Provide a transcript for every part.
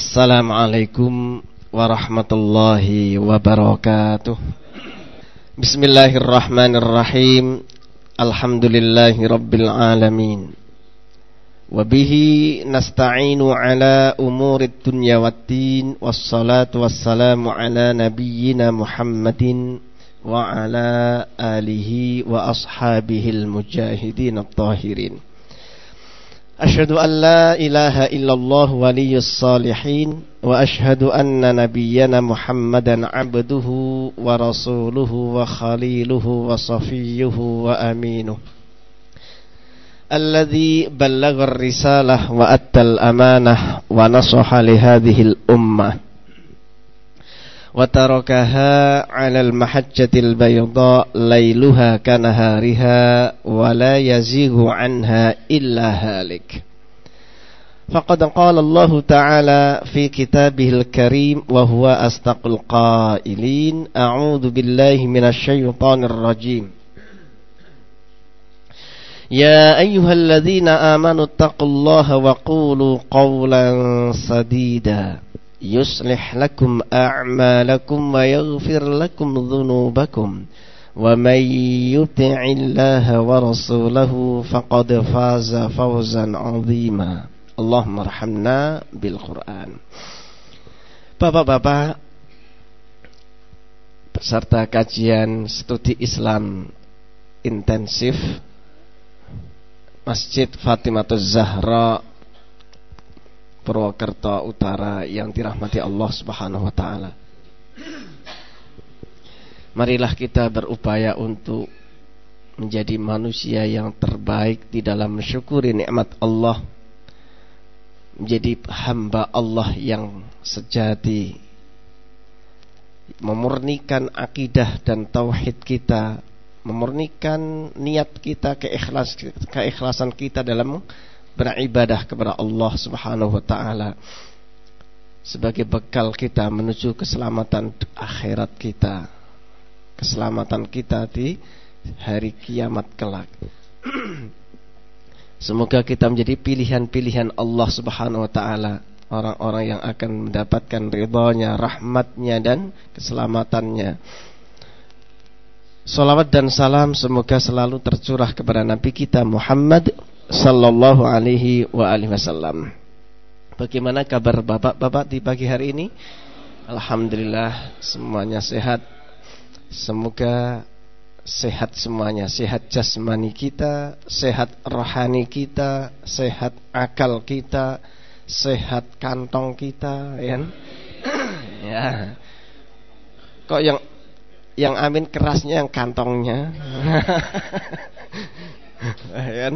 Assalamualaikum warahmatullahi wabarakatuh. Bismillahirrahmanirrahim. Alhamdulillahi rabbil alamin. Wabihi nasta'inu ala umurid dunya waddin Wassalatu wassalamu ala nabiyyina Muhammadin Wa ala alihi wa ashabihil mujahidin at-tahirin أشهد أن لا إله إلا الله ولي الصالحين وأشهد أن نبينا محمدا عبده ورسوله وخليله وصفيه وأمينه. الذي بلغ الرسالة وأدى الأمانة ونصح لهذه الأمة. وتركها على المحجة البيضاء ليلها كنهارها ولا يزيغ عنها إلا هالك. فقد قال الله تعالى في كتابه الكريم وهو أصدق القائلين أعوذ بالله من الشيطان الرجيم. يا أيها الذين آمنوا اتقوا الله وقولوا قولا سديدا. يصلح لكم أعمالكم ويغفر لكم ذنوبكم ومن يطع الله ورسوله فقد فاز فوزا عظيما. اللهم ارحمنا بالقرآن. Bapak-bapak peserta kajian studi Islam intensif Masjid Fatimah Zahra Purwokerto Utara yang dirahmati Allah Subhanahu wa taala. Marilah kita berupaya untuk menjadi manusia yang terbaik di dalam mensyukuri nikmat Allah. Menjadi hamba Allah yang sejati. Memurnikan akidah dan tauhid kita, memurnikan niat kita, keikhlas, keikhlasan kita dalam beribadah kepada Allah Subhanahu wa taala sebagai bekal kita menuju keselamatan akhirat kita. Keselamatan kita di hari kiamat kelak. Semoga kita menjadi pilihan-pilihan Allah Subhanahu wa taala, orang-orang yang akan mendapatkan ridhonya, rahmatnya dan keselamatannya. Salawat dan salam semoga selalu tercurah kepada Nabi kita Muhammad sallallahu alaihi wa alihi wasallam. Bagaimana kabar Bapak-bapak di pagi hari ini? Alhamdulillah semuanya sehat. Semoga sehat semuanya, sehat jasmani kita, sehat rohani kita, sehat akal kita, sehat kantong kita, ya. ya. Kok yang yang amin kerasnya yang kantongnya. ya.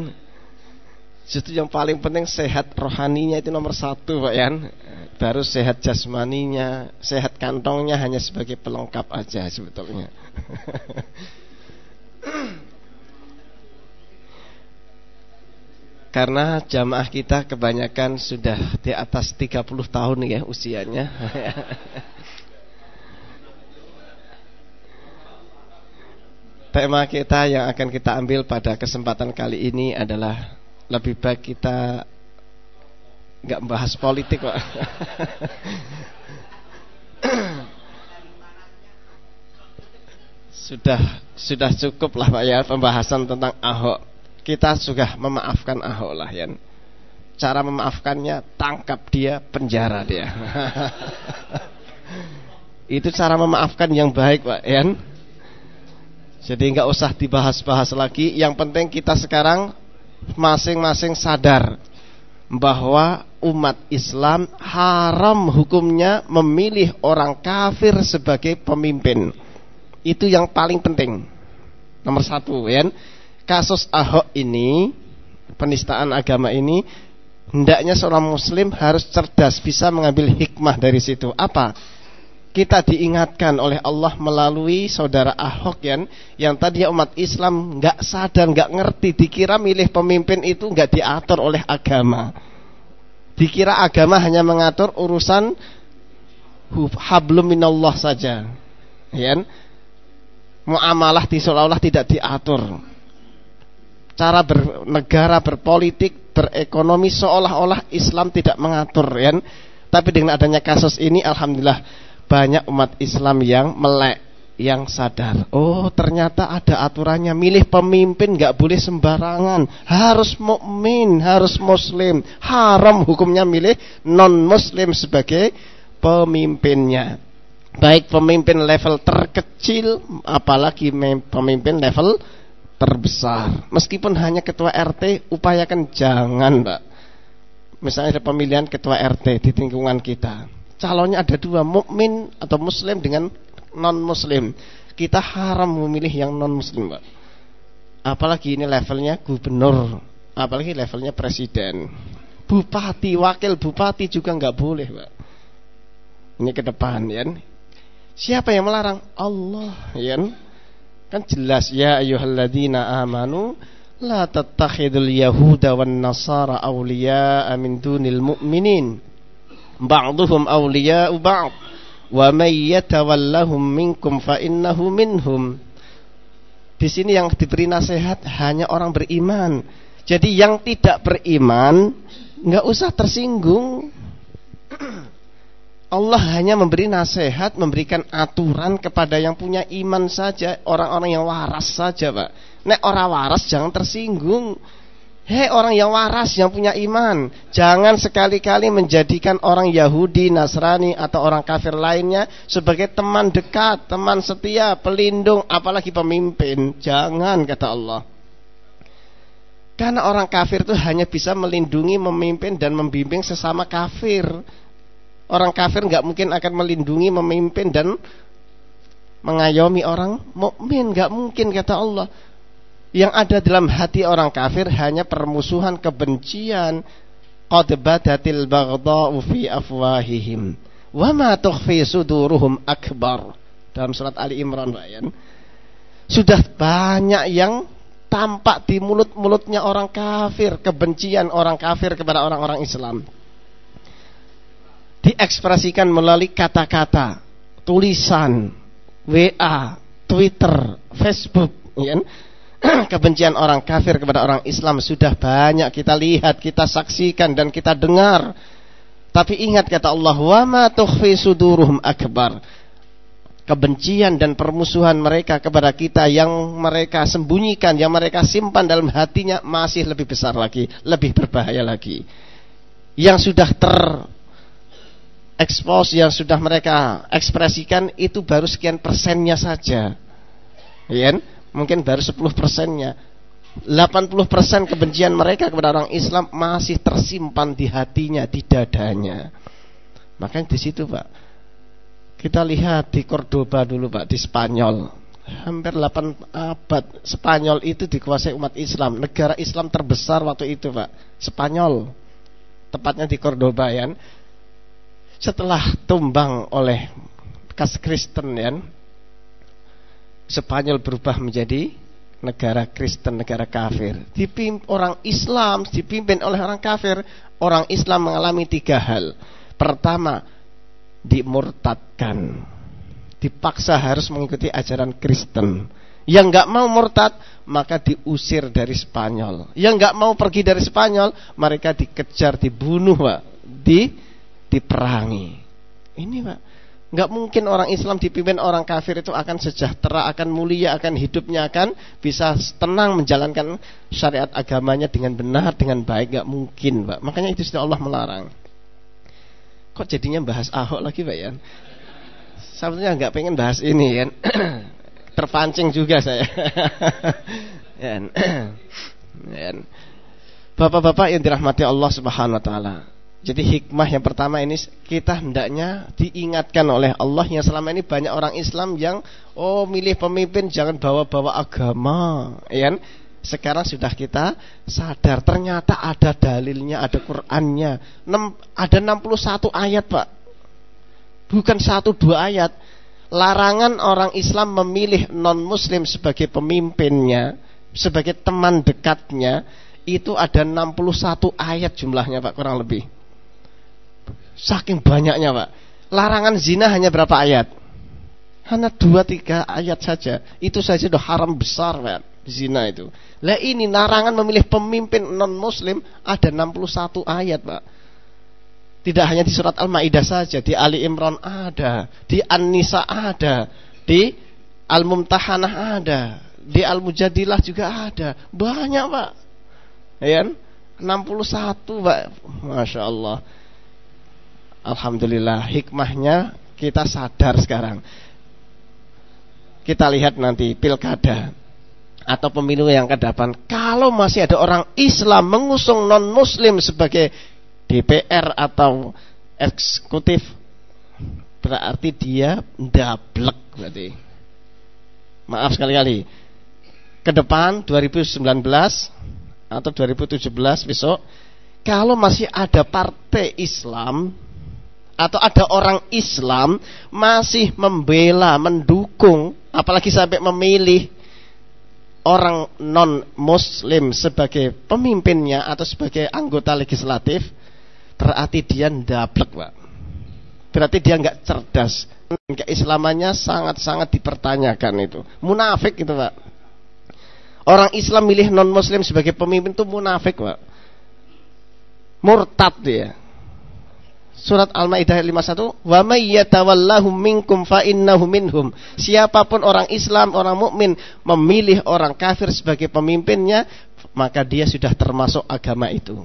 Justru yang paling penting sehat rohaninya itu nomor satu Pak Yan. Baru sehat jasmaninya Sehat kantongnya hanya sebagai pelengkap aja sebetulnya. Karena jamaah kita kebanyakan sudah di atas 30 tahun ya usianya. Tema kita yang akan kita ambil pada kesempatan kali ini adalah lebih baik kita nggak membahas politik pak. Sudah sudah cukup lah pak ya pembahasan tentang Ahok. Kita sudah memaafkan Ahok lah ya cara memaafkannya tangkap dia penjara dia. Itu cara memaafkan yang baik pak ya jadi nggak usah dibahas-bahas lagi. Yang penting kita sekarang masing-masing sadar bahwa umat Islam haram hukumnya memilih orang kafir sebagai pemimpin. Itu yang paling penting. Nomor satu, ya. Kasus Ahok ini, penistaan agama ini, hendaknya seorang Muslim harus cerdas, bisa mengambil hikmah dari situ. Apa? Kita diingatkan oleh Allah melalui saudara Ahok yang yang tadi umat Islam nggak sadar nggak ngerti dikira milih pemimpin itu nggak diatur oleh agama. Dikira agama hanya mengatur urusan hablum minallah saja ya muamalah di seolah-olah tidak diatur. Cara bernegara berpolitik berekonomi seolah-olah Islam tidak mengatur ya Tapi dengan adanya kasus ini alhamdulillah banyak umat Islam yang melek, yang sadar. Oh, ternyata ada aturannya. Milih pemimpin nggak boleh sembarangan. Harus mukmin, harus muslim. Haram hukumnya milih non muslim sebagai pemimpinnya. Baik pemimpin level terkecil apalagi pemimpin level terbesar. Meskipun hanya ketua RT, upayakan jangan, Mbak. Misalnya ada pemilihan ketua RT di lingkungan kita calonnya ada dua, mukmin atau muslim dengan non muslim. Kita haram memilih yang non muslim, Pak. Apalagi ini levelnya gubernur, apalagi levelnya presiden. Bupati, wakil bupati juga nggak boleh, Pak. Ini ke depan, ya. Siapa yang melarang? Allah, ya. Kan jelas ya ayyuhalladzina amanu la tattakhidul yahuda wan nasara awliya'a min dunil mu'minin ba'duhum awliya'u ba'd wa may yatawallahum minkum fa innahu minhum di sini yang diberi nasihat hanya orang beriman jadi yang tidak beriman nggak usah tersinggung Allah hanya memberi nasihat, memberikan aturan kepada yang punya iman saja, orang-orang yang waras saja, Pak. Nek orang waras jangan tersinggung. Hei orang yang waras yang punya iman. Jangan sekali-kali menjadikan orang Yahudi, Nasrani atau orang kafir lainnya Sebagai teman dekat, teman setia, pelindung, apalagi pemimpin. Jangan kata Allah. Karena orang kafir itu hanya bisa melindungi, memimpin dan membimbing sesama kafir. Orang kafir nggak mungkin akan melindungi, memimpin dan mengayomi orang mukmin, nggak mungkin kata Allah yang ada dalam hati orang kafir hanya permusuhan kebencian. Qad badatil baghdha'u fi afwahihim. Wa ma tukhfi suduruhum akbar. Dalam surat Ali Imran Bayan sudah banyak yang tampak di mulut-mulutnya orang kafir kebencian orang kafir kepada orang-orang Islam. Diekspresikan melalui kata-kata tulisan WA Twitter Facebook? kebencian orang kafir kepada orang Islam sudah banyak kita lihat, kita saksikan dan kita dengar. Tapi ingat kata Allah, "Wa ma tukhfi suduruhum akbar." Kebencian dan permusuhan mereka kepada kita yang mereka sembunyikan, yang mereka simpan dalam hatinya masih lebih besar lagi, lebih berbahaya lagi. Yang sudah ter expose yang sudah mereka ekspresikan itu baru sekian persennya saja. Ya? Mungkin baru 10 persennya 80 persen kebencian mereka kepada orang Islam masih tersimpan di hatinya, di dadanya. Makanya di situ Pak, kita lihat di Cordoba dulu Pak, di Spanyol. Hampir 8 abad Spanyol itu dikuasai umat Islam. Negara Islam terbesar waktu itu Pak, Spanyol. Tepatnya di Cordoba ya. Setelah tumbang oleh kas Kristen ya, Spanyol berubah menjadi negara Kristen, negara kafir. Dipimpin orang Islam dipimpin oleh orang kafir. Orang Islam mengalami tiga hal. Pertama, dimurtadkan. Dipaksa harus mengikuti ajaran Kristen. Yang nggak mau murtad maka diusir dari Spanyol. Yang nggak mau pergi dari Spanyol mereka dikejar, dibunuh, pak, di diperangi. Ini pak Nggak mungkin orang Islam dipimpin orang kafir itu akan sejahtera, akan mulia, akan hidupnya akan bisa tenang menjalankan syariat agamanya dengan benar, dengan baik. Nggak mungkin, Pak. Makanya itu sudah Allah melarang. Kok jadinya bahas Ahok lagi, Pak ya? Sebetulnya nggak pengen bahas ini, kan? Terpancing juga saya. Bapak-bapak yang dirahmati Allah Subhanahu wa taala. Jadi hikmah yang pertama ini kita hendaknya diingatkan oleh Allah yang selama ini banyak orang Islam yang oh milih pemimpin jangan bawa-bawa agama, ya kan? Sekarang sudah kita sadar ternyata ada dalilnya, ada Qur'annya. Ada 61 ayat, Pak. Bukan satu dua ayat. Larangan orang Islam memilih non muslim sebagai pemimpinnya, sebagai teman dekatnya, itu ada 61 ayat jumlahnya, Pak, kurang lebih. Saking banyaknya pak Larangan zina hanya berapa ayat? Hanya dua tiga ayat saja Itu saja sudah haram besar pak Zina itu Lah ini larangan memilih pemimpin non muslim Ada 61 ayat pak Tidak hanya di surat Al-Maidah saja, di Ali Imran ada, di An-Nisa ada, di Al-Mumtahanah ada, di Al-Mujadilah juga ada. Banyak, Pak. Ya, 61, Pak. Masya Allah. Alhamdulillah, hikmahnya kita sadar sekarang. Kita lihat nanti pilkada atau pemilu yang ke depan. Kalau masih ada orang Islam mengusung non Muslim sebagai DPR atau eksekutif, berarti dia ndablek berarti. Maaf sekali-kali. Ke depan 2019 atau 2017 besok, kalau masih ada partai Islam atau ada orang Islam masih membela, mendukung, apalagi sampai memilih orang non muslim sebagai pemimpinnya atau sebagai anggota legislatif berarti dia ndablek Pak. Berarti dia nggak cerdas. Keislamannya sangat-sangat dipertanyakan itu. Munafik itu Pak. Orang Islam milih non muslim sebagai pemimpin itu munafik Pak. Murtad dia Surat Al-Maidah 51, "Wa may yatawallahum minkum fa innahu minhum." Siapa pun orang Islam, orang mukmin memilih orang kafir sebagai pemimpinnya, maka dia sudah termasuk agama itu.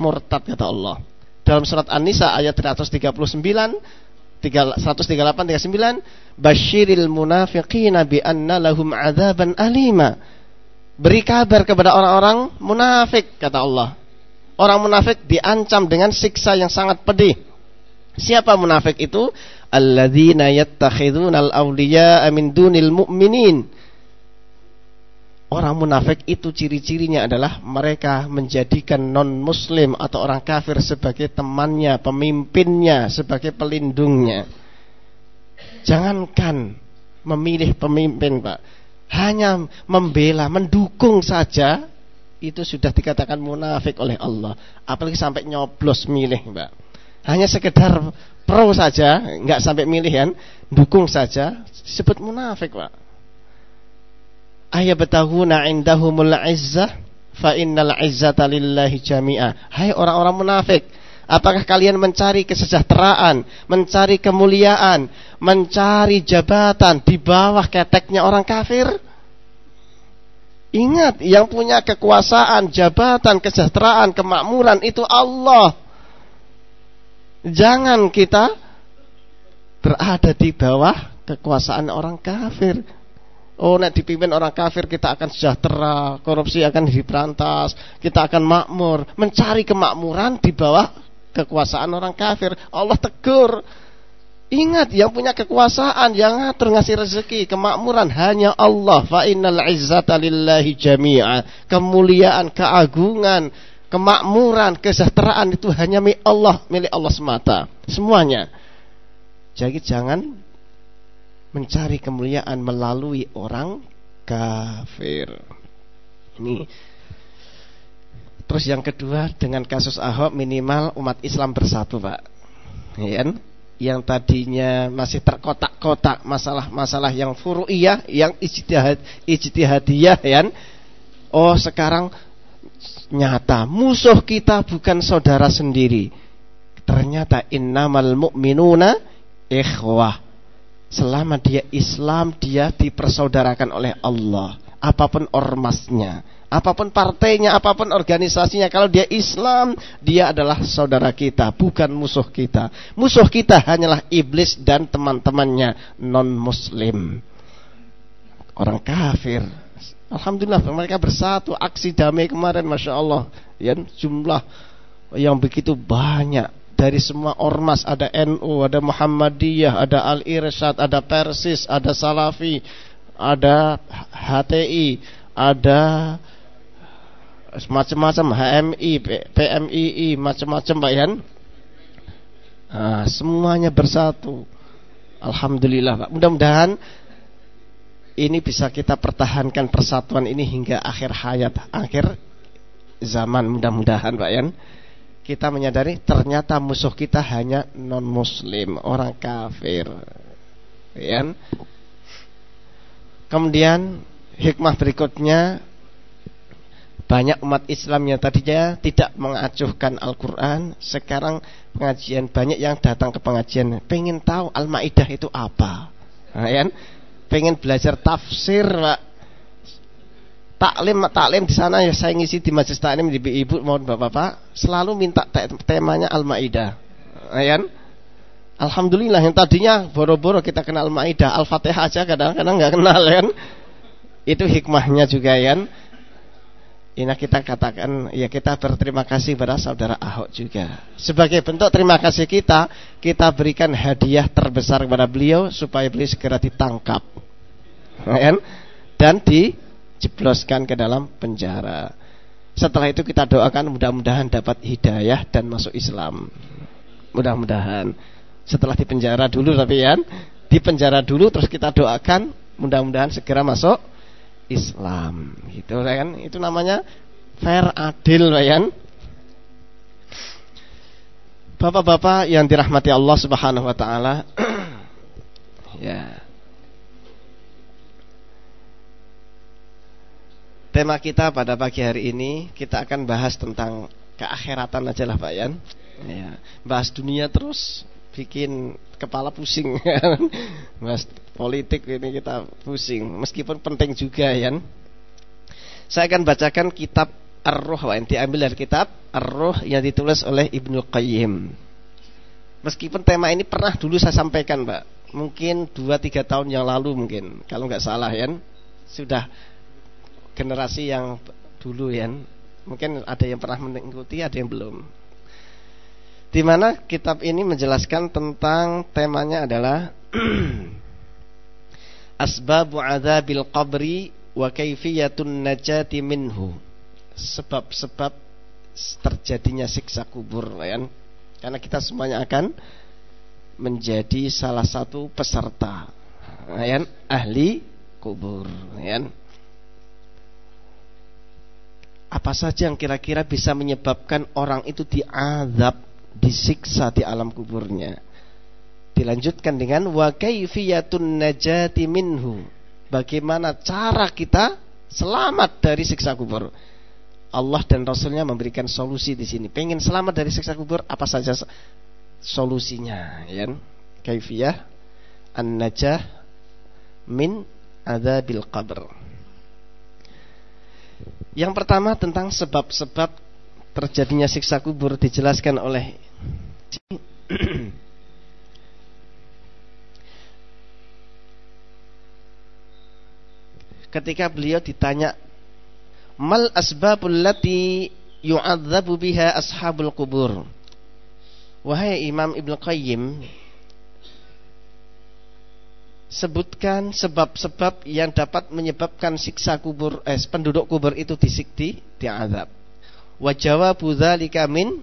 Murtad kata Allah. Dalam surat An-Nisa ayat 139 138 39 Basyiril munafiqina bi anna lahum adzaban alima. Beri kabar kepada orang-orang munafik kata Allah Orang munafik diancam dengan siksa yang sangat pedih. Siapa munafik itu? Alladzina yattakhidunal awliya'a min dunil mu'minin. Orang munafik itu ciri-cirinya adalah mereka menjadikan non-muslim atau orang kafir sebagai temannya, pemimpinnya, sebagai pelindungnya. Jangankan memilih pemimpin, Pak. Hanya membela, mendukung saja itu sudah dikatakan munafik oleh Allah. Apalagi sampai nyoblos milih, Mbak. Hanya sekedar pro saja, nggak sampai milih kan, dukung saja, disebut munafik, Pak. Ayabtahuna indahumul izzah fa innal izzata lillahi jami'a. Hai orang-orang munafik, apakah kalian mencari kesejahteraan, mencari kemuliaan, mencari jabatan di bawah keteknya orang kafir? Ingat, yang punya kekuasaan, jabatan, kesejahteraan, kemakmuran itu Allah. Jangan kita berada di bawah kekuasaan orang kafir. Oh, nak dipimpin orang kafir kita akan sejahtera, korupsi akan diberantas, kita akan makmur, mencari kemakmuran di bawah kekuasaan orang kafir. Allah tegur. Ingat yang punya kekuasaan, yang ngatur ngasih rezeki, kemakmuran hanya Allah. Fa innal izzata lillahi jami'a. Kemuliaan, keagungan, kemakmuran, kesejahteraan itu hanya milik Allah, milik Allah semata. Semuanya. Jadi jangan mencari kemuliaan melalui orang kafir. Ini Terus yang kedua dengan kasus Ahok minimal umat Islam bersatu, Pak. Ya? Yang tadinya masih terkotak-kotak masalah-masalah yang furu'iyah, yang ijtihad ijtihadiyah ya. Oh, sekarang nyata musuh kita bukan saudara sendiri. Ternyata innamal mu'minuna ikhwah. Selama dia Islam, dia dipersaudarakan oleh Allah. Apa pun ormasnya, apa pun partainya, apa pun organisasinya, kalau dia Islam, dia adalah saudara kita, bukan musuh kita. Musuh kita hanyalah iblis dan teman-temannya non-muslim. Orang kafir. Alhamdulillah mereka bersatu aksi damai kemarin Masya Allah ya, Jumlah yang begitu banyak dari semua ormas ada NU, ada Muhammadiyah, ada Al-Irsyad, ada Persis, ada Salafi, ada HTI, ada macam-macam HMI, PMII, macam-macam Pak Yan. Nah, semuanya bersatu. Alhamdulillah Pak. Mudah-mudahan ini bisa kita pertahankan persatuan ini hingga akhir hayat, akhir zaman mudah-mudahan Pak Yan. Kita menyadari ternyata musuh kita hanya non muslim, orang kafir. Ya. Kemudian hikmah berikutnya banyak umat Islam yang tadinya tidak mengacuhkan Al-Quran Sekarang pengajian banyak yang datang ke pengajian Pengen tahu Al-Ma'idah itu apa nah, ya? Pengen belajar tafsir Taklim taklim di sana ya saya ngisi di majelis taklim di ibu mohon bapak-bapak selalu minta temanya Al-Maidah. Nah, ya? Alhamdulillah yang tadinya boro-boro kita kenal Al-Maidah, Al-Fatihah aja kadang-kadang nggak kenal kan. Itu hikmahnya juga ya. Ini kita katakan ya kita berterima kasih pada saudara Ahok juga. Sebagai bentuk terima kasih kita, kita berikan hadiah terbesar kepada beliau supaya beliau segera ditangkap. Kan? Dan dijebloskan ke dalam penjara. Setelah itu kita doakan mudah-mudahan dapat hidayah dan masuk Islam. Mudah-mudahan. Setelah di penjara dulu tapi ya, di penjara dulu terus kita doakan mudah-mudahan segera masuk Islam. Gitu kan? Itu namanya fair adil, kan? Bapak-bapak yang dirahmati Allah Subhanahu wa taala. ya. Tema kita pada pagi hari ini kita akan bahas tentang keakhiratan aja lah Pak Yan. Ya, bahas dunia terus bikin kepala pusing. Mas politik ini kita pusing. Meskipun penting juga ya saya akan bacakan kitab Ar-Ruh yang diambil dari kitab Ar-Ruh yang ditulis oleh Ibnu Qayyim. Meskipun tema ini pernah dulu saya sampaikan Pak mungkin 2-3 tahun yang lalu mungkin kalau nggak salah ya sudah generasi yang dulu ya mungkin ada yang pernah mengikuti ada yang belum di mana kitab ini menjelaskan tentang temanya adalah asbabu adzabil qabri wa kaifiyatun najati minhu. Sebab-sebab terjadinya siksa kubur ya. Karena kita semuanya akan menjadi salah satu peserta ya, ahli kubur ya. Apa saja yang kira-kira bisa menyebabkan orang itu diazab disiksa di alam kuburnya. Dilanjutkan dengan wa kaifiyatun najati minhu. Bagaimana cara kita selamat dari siksa kubur? Allah dan Rasulnya memberikan solusi di sini. Pengen selamat dari siksa kubur apa saja solusinya? Ya, kaifiyah an-najah min adzabil qabr. Yang pertama tentang sebab-sebab terjadinya siksa kubur dijelaskan oleh ketika beliau ditanya mal asbabul lati yu'adzabu biha ashabul kubur? Wahai Imam Ibnu Qayyim sebutkan sebab-sebab yang dapat menyebabkan siksa kubur eh, penduduk kubur itu disikti diazab Wa jawabu dzalika min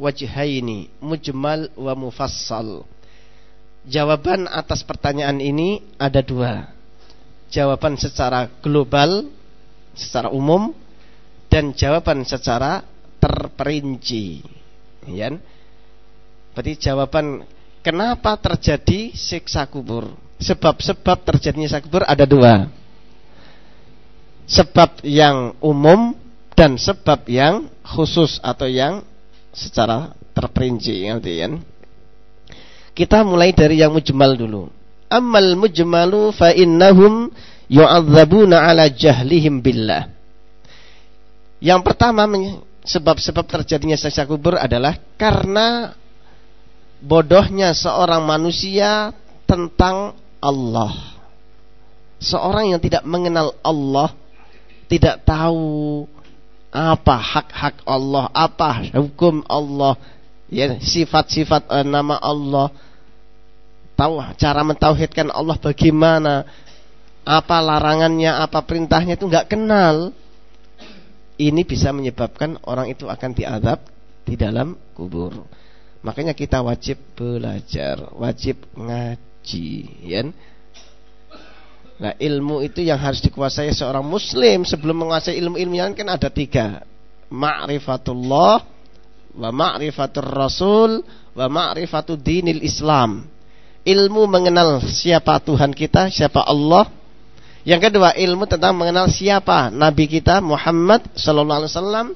wajhaini, mujmal wa mufassal. Jawaban atas pertanyaan ini ada dua. Jawaban secara global, secara umum dan jawaban secara terperinci. Ya. Berarti jawaban kenapa terjadi siksa kubur? Sebab-sebab terjadinya siksa kubur ada dua. Sebab yang umum dan sebab yang khusus atau yang secara terperinci ngerti kan? Kita mulai dari yang mujmal dulu. Amal mujmalu fa innahum yu'adzabuna ala jahlihim billah. Yang pertama sebab-sebab terjadinya siksa kubur adalah karena bodohnya seorang manusia tentang Allah. Seorang yang tidak mengenal Allah, tidak tahu apa hak-hak Allah, apa hukum Allah, ya sifat-sifat uh, nama Allah. Tahu cara mentauhidkan Allah bagaimana? Apa larangannya, apa perintahnya itu nggak kenal. Ini bisa menyebabkan orang itu akan diadab di dalam kubur. Makanya kita wajib belajar, wajib ngaji, ya. Nah ilmu itu yang harus dikuasai seorang muslim Sebelum menguasai ilmu-ilmu yang kan ada tiga Ma'rifatullah Wa ma'rifatul rasul Wa ma'rifatul dinil islam Ilmu mengenal siapa Tuhan kita Siapa Allah Yang kedua, ilmu tentang mengenal siapa nabi kita Muhammad sallallahu alaihi wasallam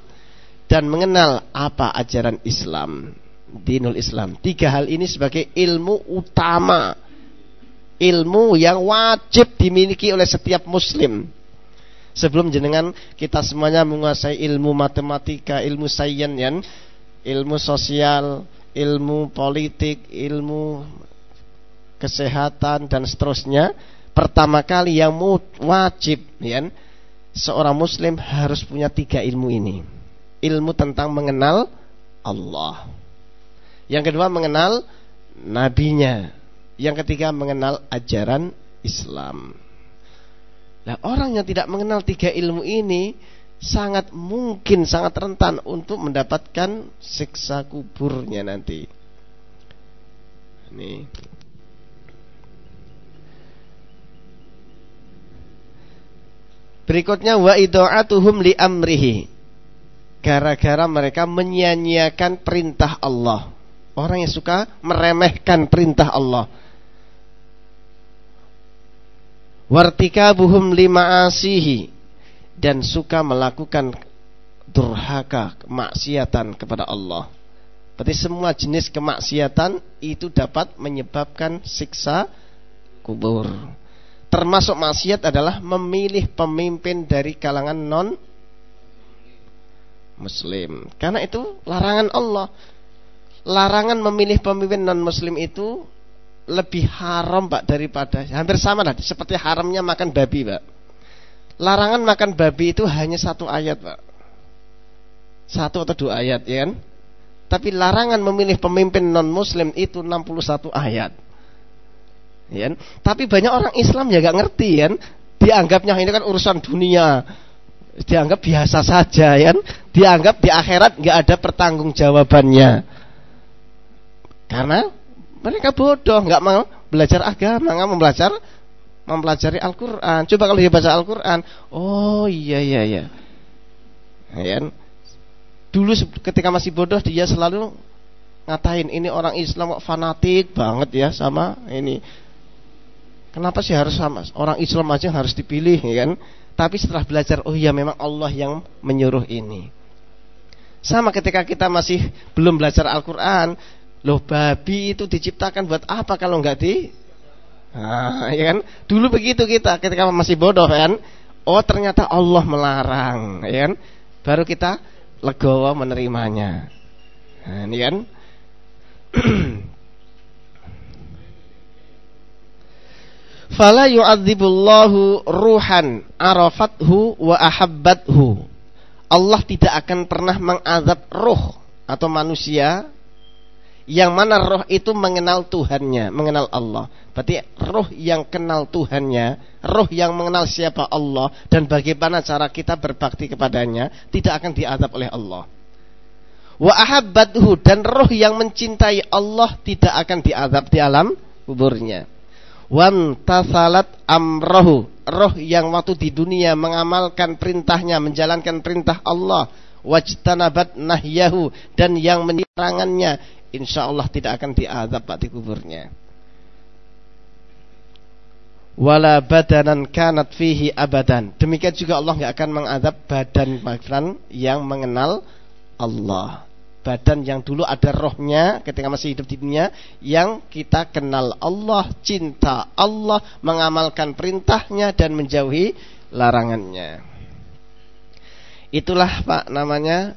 dan mengenal apa ajaran Islam, dinul Islam. Tiga hal ini sebagai ilmu utama. Ilmu yang wajib dimiliki oleh setiap muslim. Sebelum jenengan kita semuanya menguasai ilmu matematika, ilmu sains, ilmu sosial, ilmu politik, ilmu kesehatan dan seterusnya, pertama kali yang wajib ya, seorang muslim harus punya tiga ilmu ini. Ilmu tentang mengenal Allah. Yang kedua mengenal nabinya. Yang ketiga mengenal ajaran Islam. Nah, orang yang tidak mengenal tiga ilmu ini sangat mungkin sangat rentan untuk mendapatkan siksa kuburnya nanti. Ini Berikutnya wa ido'atuhum li amrihi. Gara-gara mereka menyia-nyiakan perintah Allah. Orang yang suka meremehkan perintah Allah. Wartikabuhum lima asihi dan suka melakukan durhaka, kemaksiatan kepada Allah. Berarti semua jenis kemaksiatan itu dapat menyebabkan siksa kubur termasuk maksiat adalah memilih pemimpin dari kalangan non muslim. Karena itu larangan Allah. Larangan memilih pemimpin non muslim itu lebih haram Pak daripada hampir sama lah seperti haramnya makan babi Pak. Larangan makan babi itu hanya satu ayat Pak. Satu atau dua ayat ya kan? Tapi larangan memilih pemimpin non muslim itu 61 ayat ya. Tapi banyak orang Islam ya gak ngerti ya. Dianggapnya ini kan urusan dunia. Dianggap biasa saja ya. Dianggap di akhirat nggak ada pertanggungjawabannya. Karena mereka bodoh, nggak mau belajar agama, nggak mau belajar mempelajari Al-Quran. Coba kalau dia baca Al-Quran, oh iya iya iya. Ya. Dulu ketika masih bodoh dia selalu ngatain ini orang Islam fanatik banget ya sama ini Kenapa sih harus sama orang Islam aja harus dipilih ya kan? Tapi setelah belajar oh iya memang Allah yang menyuruh ini. Sama ketika kita masih belum belajar Al-Qur'an, loh babi itu diciptakan buat apa kalau nggak di Nah, ya kan? Dulu begitu kita ketika masih bodoh kan. Oh, ternyata Allah melarang, ya kan? Baru kita legowo menerimanya. Nah, ini kan? fala yu'adzibullahu ruhan arafathu wa ahabbathu. Allah tidak akan pernah mengazab roh atau manusia yang mana roh itu mengenal Tuhannya, mengenal Allah. Berarti roh yang kenal Tuhannya, roh yang mengenal siapa Allah dan bagaimana cara kita berbakti kepadanya tidak akan diazab oleh Allah. Wa ahabbathu dan roh yang mencintai Allah tidak akan diazab di alam kuburnya wamtasalat amrohu roh yang waktu di dunia mengamalkan perintahnya menjalankan perintah Allah wajtanabat nahyahu dan yang menirangannya insya Allah tidak akan diazab pak di kuburnya. Wala badanan kanat fihi abadan. Demikian juga Allah nggak akan mengazab badan badan yang mengenal Allah. Badan yang dulu ada rohnya ketika masih hidup di dunia yang kita kenal Allah, cinta Allah, mengamalkan perintahnya dan menjauhi larangannya. Itulah Pak namanya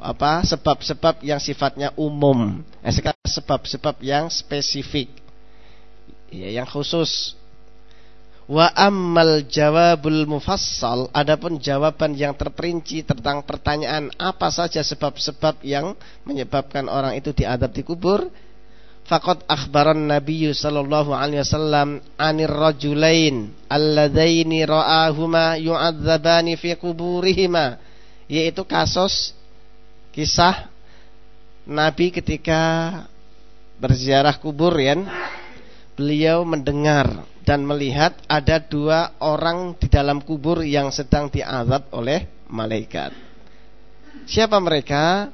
apa sebab-sebab yang sifatnya umum. Eh, sekarang sebab-sebab yang spesifik. Ya, yang khusus Wa ammal jawabul mufassal Adapun jawaban yang terperinci tentang pertanyaan Apa saja sebab-sebab yang menyebabkan orang itu diadab di kubur Fakat akhbaran Nabi sallallahu alaihi wasallam anir rajulain alladaini ra'ahuma yu'adzabani fi kuburihima yaitu kasus kisah Nabi ketika berziarah kubur ya beliau mendengar dan melihat ada dua orang di dalam kubur yang sedang diazab oleh malaikat. Siapa mereka?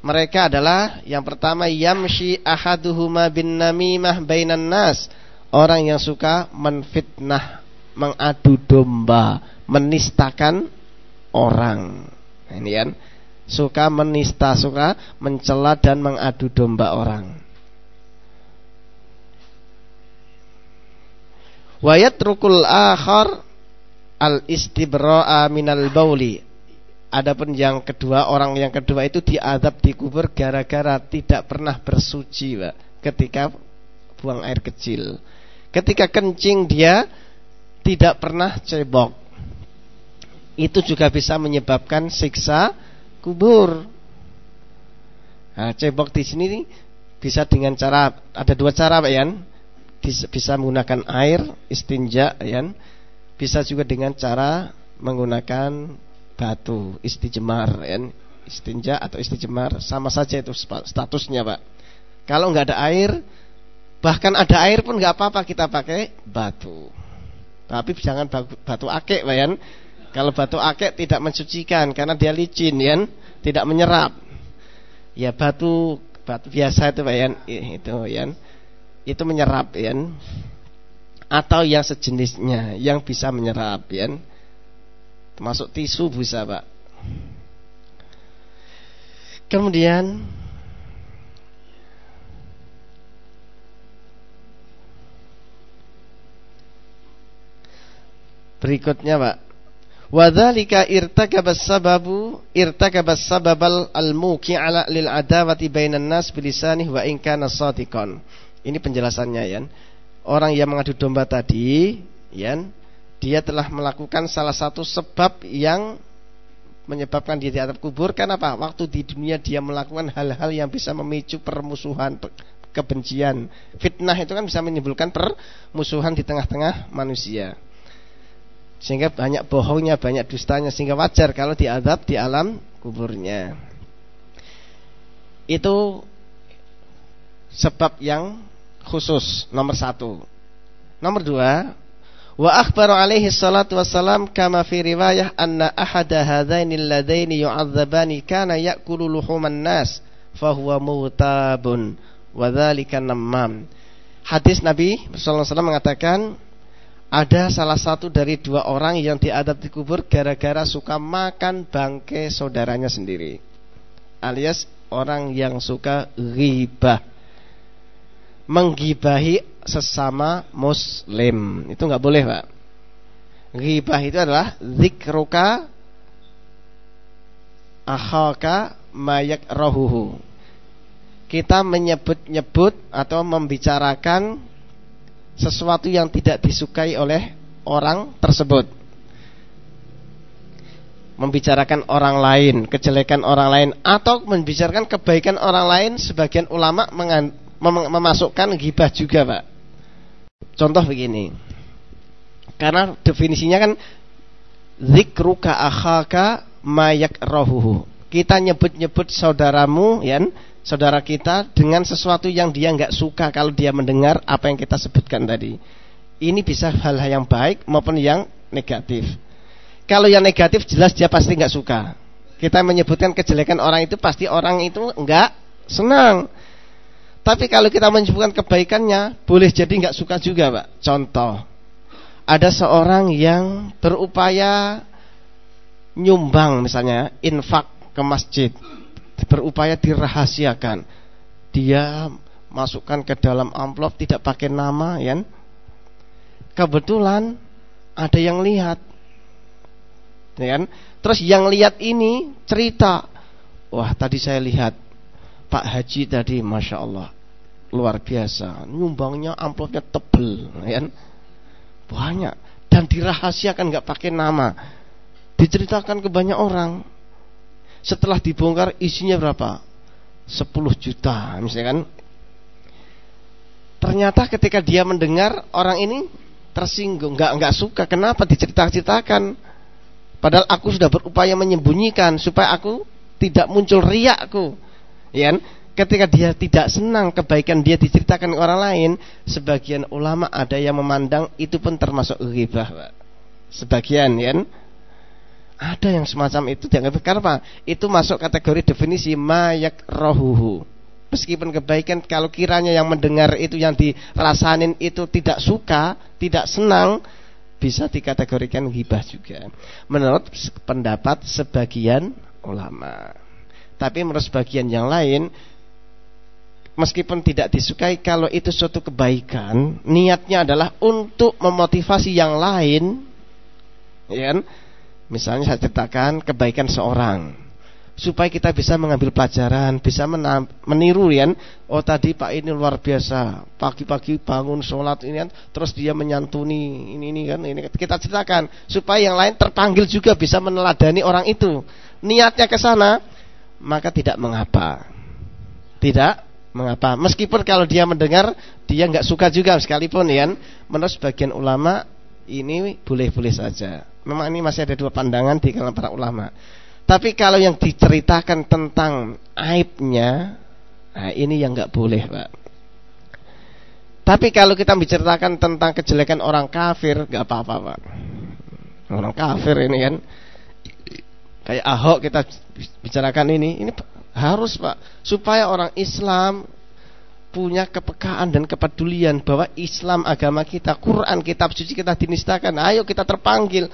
Mereka adalah yang pertama yamshi ahaduhuma bin namimah bainan nas, orang yang suka menfitnah mengadu domba, menistakan orang. Nah, ini kan suka menista, suka mencela dan mengadu domba orang. Wayat rukul akhar al istibra'a minal bauli. Adapun yang kedua, orang yang kedua itu diadab di kubur gara-gara tidak pernah bersuci, Pak, ketika buang air kecil. Ketika kencing dia tidak pernah cebok. Itu juga bisa menyebabkan siksa kubur. Nah, cebok di sini bisa dengan cara ada dua cara, Pak Yan. Bisa, menggunakan air istinja, Yan. Bisa juga dengan cara menggunakan batu istijmar ya. istinja atau istijmar sama saja itu statusnya pak kalau nggak ada air bahkan ada air pun nggak apa-apa kita pakai batu tapi jangan batu akek pak ya kalau batu akek tidak mensucikan karena dia licin ya tidak menyerap. Ya batu batu biasa itu pak ya itu ya itu menyerap ya atau yang sejenisnya yang bisa menyerap ya Termasuk tisu bisa pak. Kemudian Berikutnya pak Wadhalika irtakabas sababu irtakabas sababal al-muqi'ala lil adawati bainan nas bilisanih wa in kana Ini penjelasannya ya. Orang yang mengadu domba tadi, ya, dia telah melakukan salah satu sebab yang menyebabkan dia di atap kubur apa? waktu di dunia dia melakukan hal-hal yang bisa memicu permusuhan kebencian fitnah itu kan bisa menimbulkan permusuhan di tengah-tengah manusia sehingga banyak bohongnya banyak dustanya. Sehingga wajar kalau diadab di alam kuburnya. Itu sebab yang khusus. Nomor satu. Nomor dua Wa akhbaru alaihi salatu wassalam kama fi riwayah anna ahada hadaini alladaini yu'adzabani kana ya'kulu luhuman nas fahuwa mutabun wa dzalika nammam. Hadis Nabi sallallahu alaihi wasallam mengatakan ada salah satu dari dua orang yang diadab di kubur gara-gara suka makan bangke saudaranya sendiri. Alias orang yang suka ghibah menggibahi sesama muslim. Itu nggak boleh, Pak. Ghibah itu adalah zikruka akhaka mayak rohuhu. Kita menyebut-nyebut atau membicarakan sesuatu yang tidak disukai oleh orang tersebut. Membicarakan orang lain, kejelekan orang lain atau membicarakan kebaikan orang lain sebagian ulama mem memasukkan gibah juga pak. Contoh begini. Karena definisinya kan zikruka akhaka mayak rohuhu kita nyebut-nyebut saudaramu ya saudara kita dengan sesuatu yang dia nggak suka kalau dia mendengar apa yang kita sebutkan tadi. Ini bisa hal-hal yang baik maupun yang negatif. Kalau yang negatif jelas dia pasti nggak suka. Kita menyebutkan kejelekan orang itu pasti orang itu nggak senang. Tapi kalau kita menyebutkan kebaikannya, boleh jadi nggak suka juga, Pak. Contoh, ada seorang yang berupaya nyumbang misalnya infak ke masjid, berupaya dirahasiakan. Dia masukkan ke dalam amplop tidak pakai nama, ya. Kebetulan ada yang lihat. Ya? Terus yang lihat ini cerita, wah tadi saya lihat Pak Haji tadi Masya Allah Luar biasa Nyumbangnya amplopnya tebel ya. Banyak Dan dirahasiakan nggak pakai nama Diceritakan ke banyak orang Setelah dibongkar isinya berapa? 10 juta Misalnya kan. Ternyata ketika dia mendengar Orang ini tersinggung. Nggak nggak suka. Kenapa diceritakan Padahal aku sudah berupaya menyembunyikan Supaya aku tidak muncul riakku. Ya ketika dia tidak senang kebaikan dia diceritakan ke orang lain sebagian ulama ada yang memandang itu pun termasuk ghibah sebagian ya ada yang semacam itu dianggap karena itu masuk kategori definisi mayak rohuhu meskipun kebaikan kalau kiranya yang mendengar itu yang dirasanin itu tidak suka tidak senang bisa dikategorikan ghibah juga. Menurut pendapat sebagian ulama. Tapi menurut sebagian yang lain meskipun tidak disukai kalau itu suatu kebaikan, niatnya adalah untuk memotivasi yang lain. Ya kan? Misalnya saya ceritakan kebaikan seorang supaya kita bisa mengambil pelajaran, bisa meniru ya. Oh tadi Pak ini luar biasa, pagi-pagi bangun sholat ini kan, terus dia menyantuni ini ini kan, ini kita ceritakan supaya yang lain terpanggil juga bisa meneladani orang itu. Niatnya ke sana, maka tidak mengapa, tidak mengapa. Meskipun kalau dia mendengar dia nggak suka juga sekalipun ya. Menurut sebagian ulama ini boleh-boleh saja. Memang ini masih ada dua pandangan di kalangan para ulama. Tapi kalau yang diceritakan tentang aibnya, nah ini yang nggak boleh, Pak. Tapi kalau kita menceritakan tentang kejelekan orang kafir, nggak apa-apa, Pak. Orang kafir ini kan, kayak Ahok kita bicarakan ini, ini harus, Pak, supaya orang Islam punya kepekaan dan kepedulian bahwa Islam agama kita, Quran, kitab suci kita dinistakan. Ayo kita terpanggil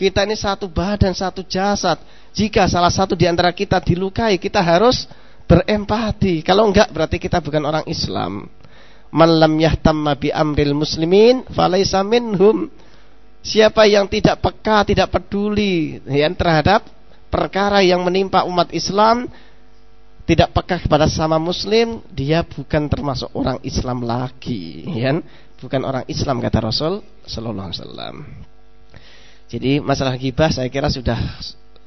kita ini satu badan, satu jasad. Jika salah satu di antara kita dilukai, kita harus berempati. Kalau enggak berarti kita bukan orang Islam. Man lam yahtamma bi amril muslimin falaisa minhum. Siapa yang tidak peka, tidak peduli ya, terhadap perkara yang menimpa umat Islam, tidak peka kepada sama muslim, dia bukan termasuk orang Islam lagi, ya. Bukan orang Islam kata Rasul sallallahu alaihi wasallam. Jadi masalah gibah saya kira sudah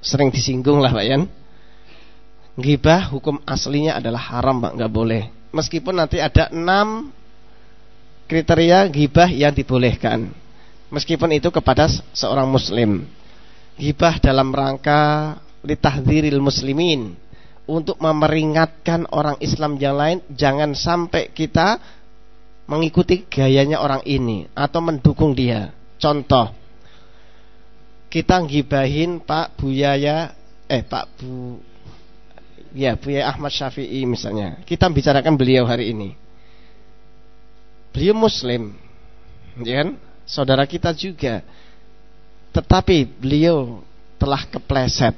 sering disinggung lah Pak Yan. Gibah hukum aslinya adalah haram Pak, nggak boleh. Meskipun nanti ada enam kriteria gibah yang dibolehkan. Meskipun itu kepada seorang muslim. Gibah dalam rangka litahdziril muslimin untuk memeringatkan orang Islam yang lain jangan sampai kita mengikuti gayanya orang ini atau mendukung dia. Contoh, kita ngibahin Pak Buyaya eh Pak Bu ya Buya Ahmad Syafi'i misalnya. Kita bicarakan beliau hari ini. Beliau muslim. Ya kan? Saudara kita juga. Tetapi beliau telah kepleset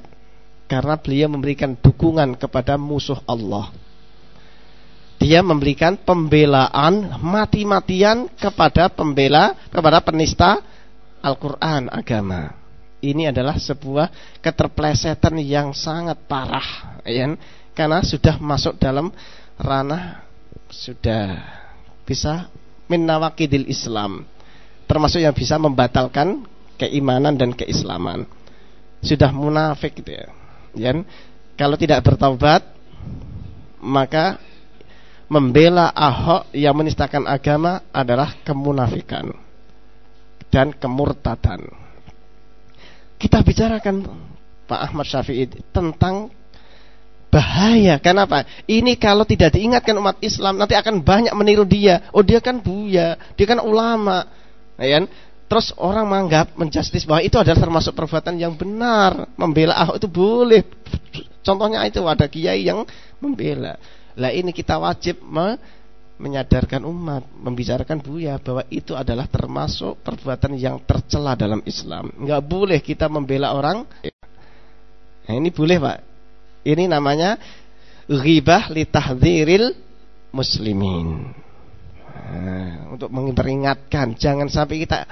karena beliau memberikan dukungan kepada musuh Allah. Dia memberikan pembelaan mati-matian kepada pembela kepada penista Al-Qur'an agama ini adalah sebuah keterplesetan yang sangat parah ya karena sudah masuk dalam ranah sudah bisa minawakidil Islam termasuk yang bisa membatalkan keimanan dan keislaman. Sudah munafik gitu ya ya kalau tidak bertaubat maka membela Ahok yang menistakan agama adalah kemunafikan dan kemurtadan kita bicarakan Pak Ahmad Syafi'i tentang bahaya. Kenapa? Ini kalau tidak diingatkan umat Islam nanti akan banyak meniru dia. Oh dia kan buya, dia kan ulama. Ya kan? Terus orang menganggap menjustis bahwa itu adalah termasuk perbuatan yang benar. Membela Ahok itu boleh. Contohnya itu ada kiai yang membela. Lah ini kita wajib menyadarkan umat, membicarakan Buya bahwa itu adalah termasuk perbuatan yang tercela dalam Islam. Enggak boleh kita membela orang. Nah, ini boleh, Pak. Ini namanya ghibah li tahdziril muslimin. Nah, untuk memperingatkan jangan sampai kita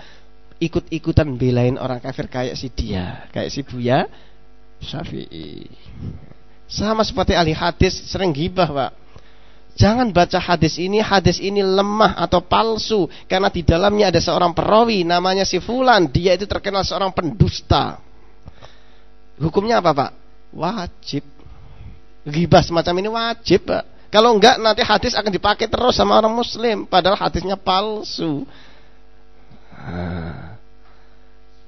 ikut-ikutan belain orang kafir kayak si dia, kayak si Buya Syafi'i. Sama seperti ahli hadis sering gibah, Pak Jangan baca hadis ini, hadis ini lemah atau palsu karena di dalamnya ada seorang perawi namanya si fulan, dia itu terkenal seorang pendusta. Hukumnya apa, Pak? Wajib. Ghibah semacam ini wajib, Pak. Kalau enggak nanti hadis akan dipakai terus sama orang muslim padahal hadisnya palsu. Nah,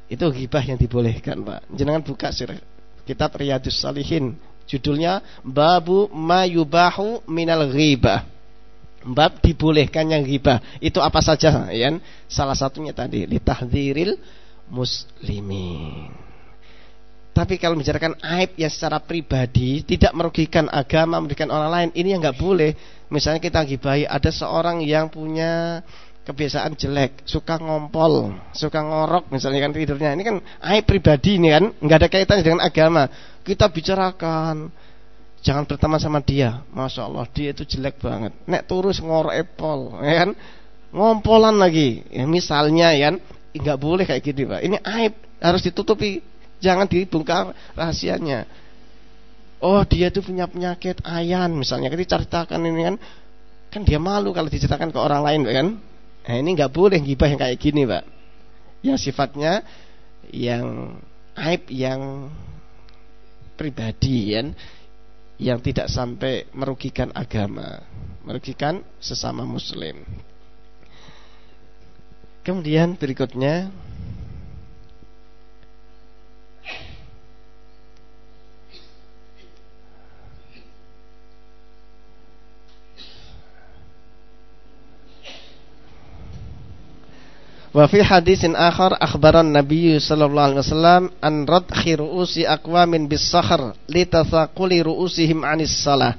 itu ghibah yang dibolehkan, Pak. Jangan buka sir kitab Riyadus Salihin Judulnya Babu Mayubahu Minal Ghibah. Bab dibolehkan yang ghibah. Itu apa saja, ya? Salah satunya tadi litahdziril muslimin. Tapi kalau membicarakan aib yang secara pribadi tidak merugikan agama, merugikan orang lain, ini yang nggak boleh. Misalnya kita gibahi ada seorang yang punya kebiasaan jelek, suka ngompol, suka ngorok misalnya kan tidurnya. Ini kan aib pribadi ini kan, nggak ada kaitannya dengan agama. Kita bicarakan, jangan berteman sama dia. Masya Allah dia itu jelek banget. Nek turus ngorok epol, ya kan? Ngompolan lagi. Ya, misalnya ya kan, nggak boleh kayak gini pak. Ini aib harus ditutupi, jangan dibongkar rahasianya. Oh dia itu punya penyakit ayan misalnya. Kita ceritakan ini kan, kan dia malu kalau diceritakan ke orang lain kan Nah, ini nggak boleh gibah yang kayak gini, Pak. Yang sifatnya yang aib yang pribadi ya, yang tidak sampai merugikan agama, merugikan sesama muslim. Kemudian berikutnya Wa fi hadisin akhar akhbaran Nabi sallallahu alaihi wasallam an radhi ru'usi aqwamin bis sakhar li tathaquli ru'usihim anis salah.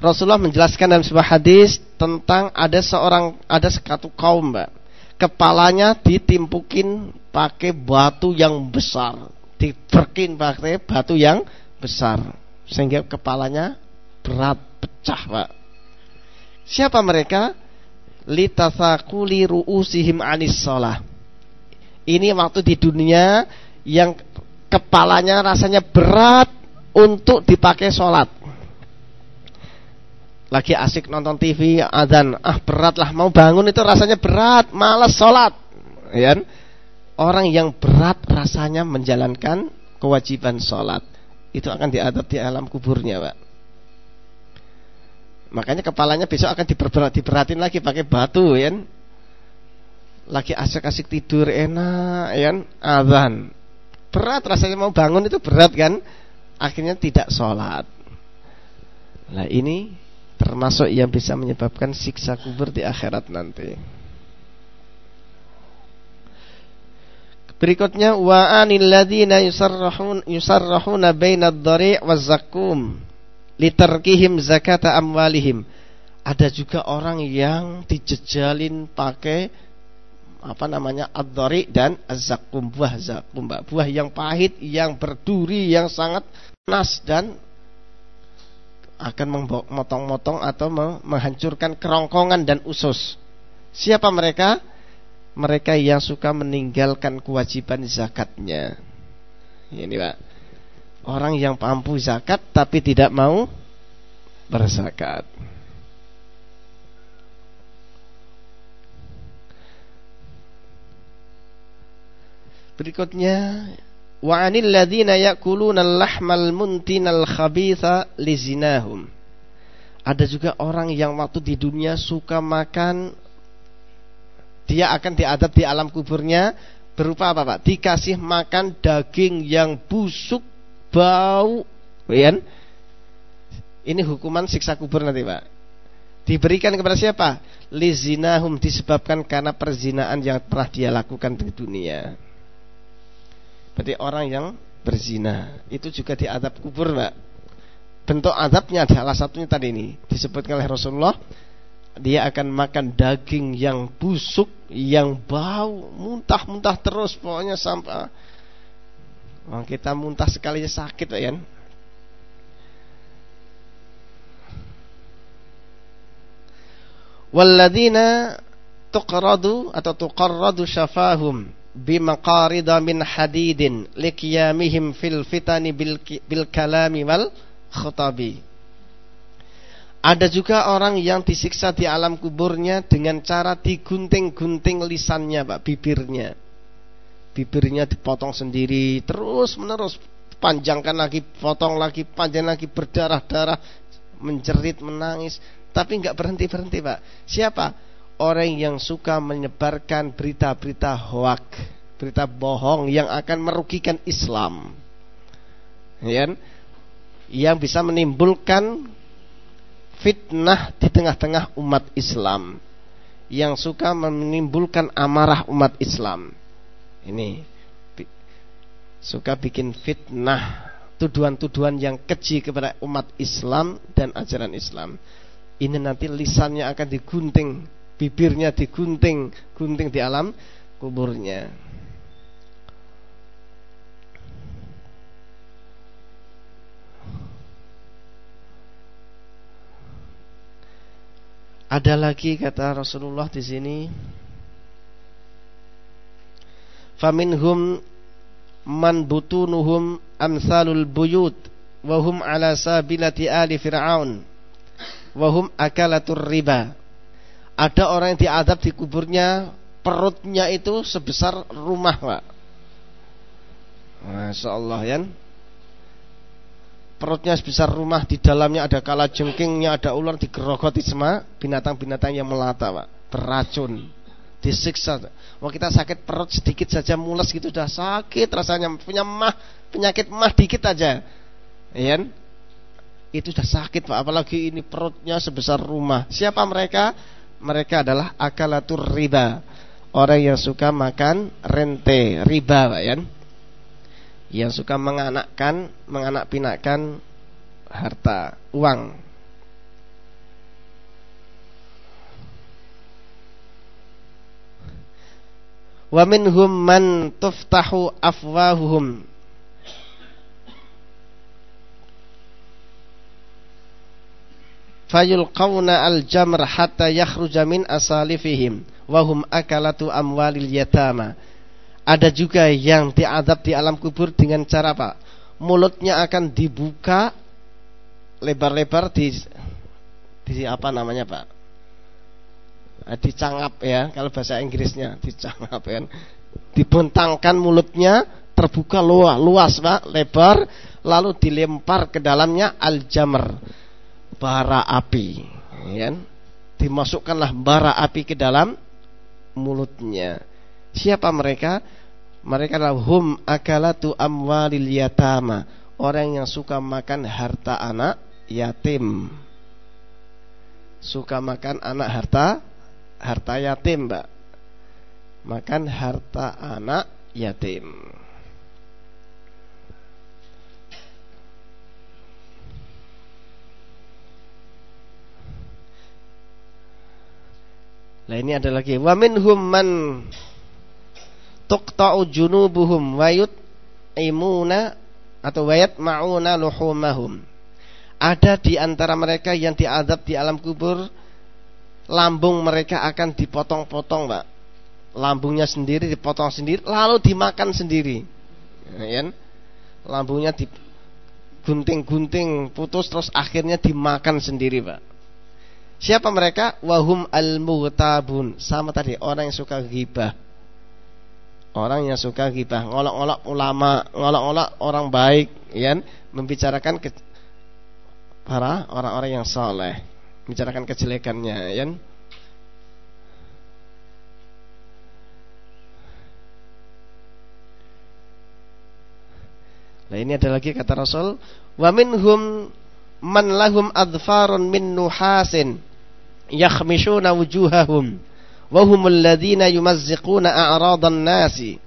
Rasulullah menjelaskan dalam sebuah hadis tentang ada seorang ada sekatu kaum, Mbak. Kepalanya ditimpukin pakai batu yang besar, diperkin pakai batu yang besar sehingga kepalanya berat pecah, Pak. Siapa mereka? Litasakuli ru'usihim anis sholah. Ini waktu di dunia yang kepalanya rasanya berat untuk dipakai sholat. Lagi asik nonton TV, adzan, ah berat lah mau bangun itu rasanya berat, malas sholat. Ya, orang yang berat rasanya menjalankan kewajiban sholat itu akan diadab di alam kuburnya, pak. Makanya kepalanya besok akan diberat, diberatin lagi pakai batu ya. Lagi asik-asik tidur enak ya, azan. Berat rasanya mau bangun itu berat kan? Akhirnya tidak sholat. Nah ini termasuk yang bisa menyebabkan siksa kubur di akhirat nanti. Berikutnya wa anil ladzina yusarrahun yusarrahuna bainad dhari' waz zakum litarkihim zakata amwalihim. Ada juga orang yang dijejalin pakai apa namanya ad dan az-zakum buah zakum buah yang pahit yang berduri yang sangat panas dan akan memotong-motong atau menghancurkan kerongkongan dan usus. Siapa mereka? Mereka yang suka meninggalkan kewajiban zakatnya. Ini Pak orang yang mampu zakat tapi tidak mau berzakat. Berikutnya wa 'anil ladzina ya'kuluna al-lahmal muntinal khabitha lizinahum. Ada juga orang yang waktu di dunia suka makan dia akan diadab di alam kuburnya berupa apa Pak? Dikasih makan daging yang busuk bau? Ini hukuman siksa kubur nanti, Pak. Diberikan kepada siapa? Lizinahum disebabkan karena perzinaan yang telah dia lakukan di dunia. Berarti orang yang berzina itu juga diadab kubur, Pak. Bentuk adabnya adalah satunya tadi ini disebutkan oleh Rasulullah dia akan makan daging yang busuk, yang bau, muntah-muntah terus pokoknya sampai Oh, kita muntah sekali sakit ya. Walladzina tuqradu atau tuqarradu syafahum bimaqarida min hadidin likiyamihim fil fitani bil, bil kalami wal khutabi. Ada juga orang yang disiksa di alam kuburnya dengan cara digunting-gunting lisannya, Pak, bibirnya bibirnya dipotong sendiri terus menerus panjangkan lagi potong lagi panjang lagi berdarah-darah menjerit menangis. Tapi nggak berhenti berhenti pak. Siapa? Orang yang suka menyebarkan berita-berita hoak berita bohong yang akan merugikan Islam. Ya yang bisa menimbulkan fitnah di tengah-tengah umat Islam. Yang suka menimbulkan amarah umat Islam ini suka bikin fitnah, tuduhan-tuduhan yang keji kepada umat Islam dan ajaran Islam. Ini nanti lisannya akan digunting bibirnya digunting, gunting di alam kuburnya. Ada lagi kata Rasulullah di sini. Faminhum man butunuhum amsalul buyut wa hum ala sabilati ali fir'aun wa hum akalatur riba. Ada orang yang diadab di kuburnya perutnya itu sebesar rumah, Pak. Masya Allah ya perutnya sebesar rumah di dalamnya ada kala jengkingnya ada ular digerogoti semua binatang-binatang yang melata pak beracun disiksa mau kita sakit perut sedikit saja mules gitu sudah sakit rasanya punya mah penyakit mah dikit aja. Ya itu sudah sakit pak. Apalagi ini perutnya sebesar rumah. Siapa mereka? Mereka adalah akalatur riba. Orang yang suka makan rente riba pak ya yang suka menganakkan, menganak pinakan harta, uang. Wa minhum man tuftahu afwahuhum fayulqawna al-jamr hatta yakhruja min asalifihim wa hum akalatu amwalil yatama ada juga yang diadab di alam kubur dengan cara apa? Mulutnya akan dibuka lebar-lebar di di apa namanya pak? Eh, dicangap ya kalau bahasa Inggrisnya dicangap ya. Dibentangkan mulutnya terbuka luas, luas pak, lebar, lalu dilempar ke dalamnya al-jamr bara api, ya. Dimasukkanlah bara api ke dalam mulutnya Siapa mereka? Mereka adalah hum akalatu amwalil yatama. Orang yang suka makan harta anak yatim. Suka makan anak harta harta yatim, Mbak. Makan harta anak yatim. Nah ini ada lagi wa minhum man tuqta'u junubuhum wa imuna atau wayat ma'una luhumahum. Ada di antara mereka yang diadab di alam kubur lambung mereka akan dipotong-potong, Pak. Lambungnya sendiri dipotong sendiri lalu dimakan sendiri. Ya, kan? lambungnya digunting-gunting putus terus akhirnya dimakan sendiri, Pak. Siapa mereka? Wahum al-mughtabun. Sama tadi orang yang suka ghibah orang yang suka gibah, ngolok-ngolok ulama, ngolok-ngolok orang baik, ya, membicarakan ke para orang-orang yang soleh, membicarakan kejelekannya, ya. Nah ini ada lagi kata Rasul, wa minhum man lahum adfarun min nuhasin yakhmishuna wujuhahum Wahumul ladzina yumazziquna a'radan nasi.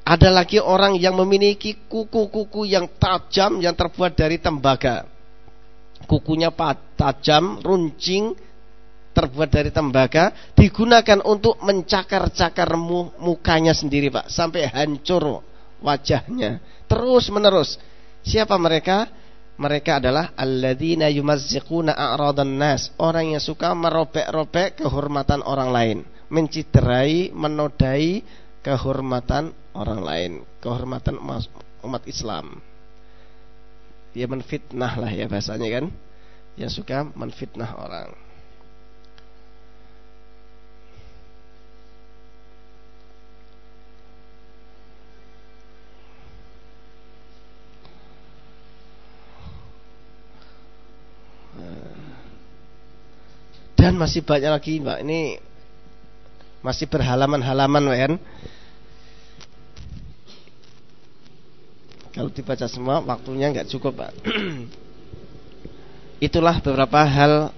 Ada lagi orang yang memiliki kuku-kuku yang tajam yang terbuat dari tembaga. Kukunya tajam, runcing, terbuat dari tembaga, digunakan untuk mencakar-cakar mukanya sendiri, Pak, sampai hancur wajahnya. Terus menerus. Siapa mereka? mereka adalah alladzina yumazziquna a'radan nas, orang yang suka merobek-robek kehormatan orang lain, menciderai, menodai kehormatan orang lain, kehormatan umat Islam. Dia menfitnah lah ya bahasanya kan. Yang suka menfitnah orang. Dan masih banyak lagi Mbak Ini masih berhalaman-halaman kan Kalau dibaca semua waktunya nggak cukup Pak Itulah beberapa hal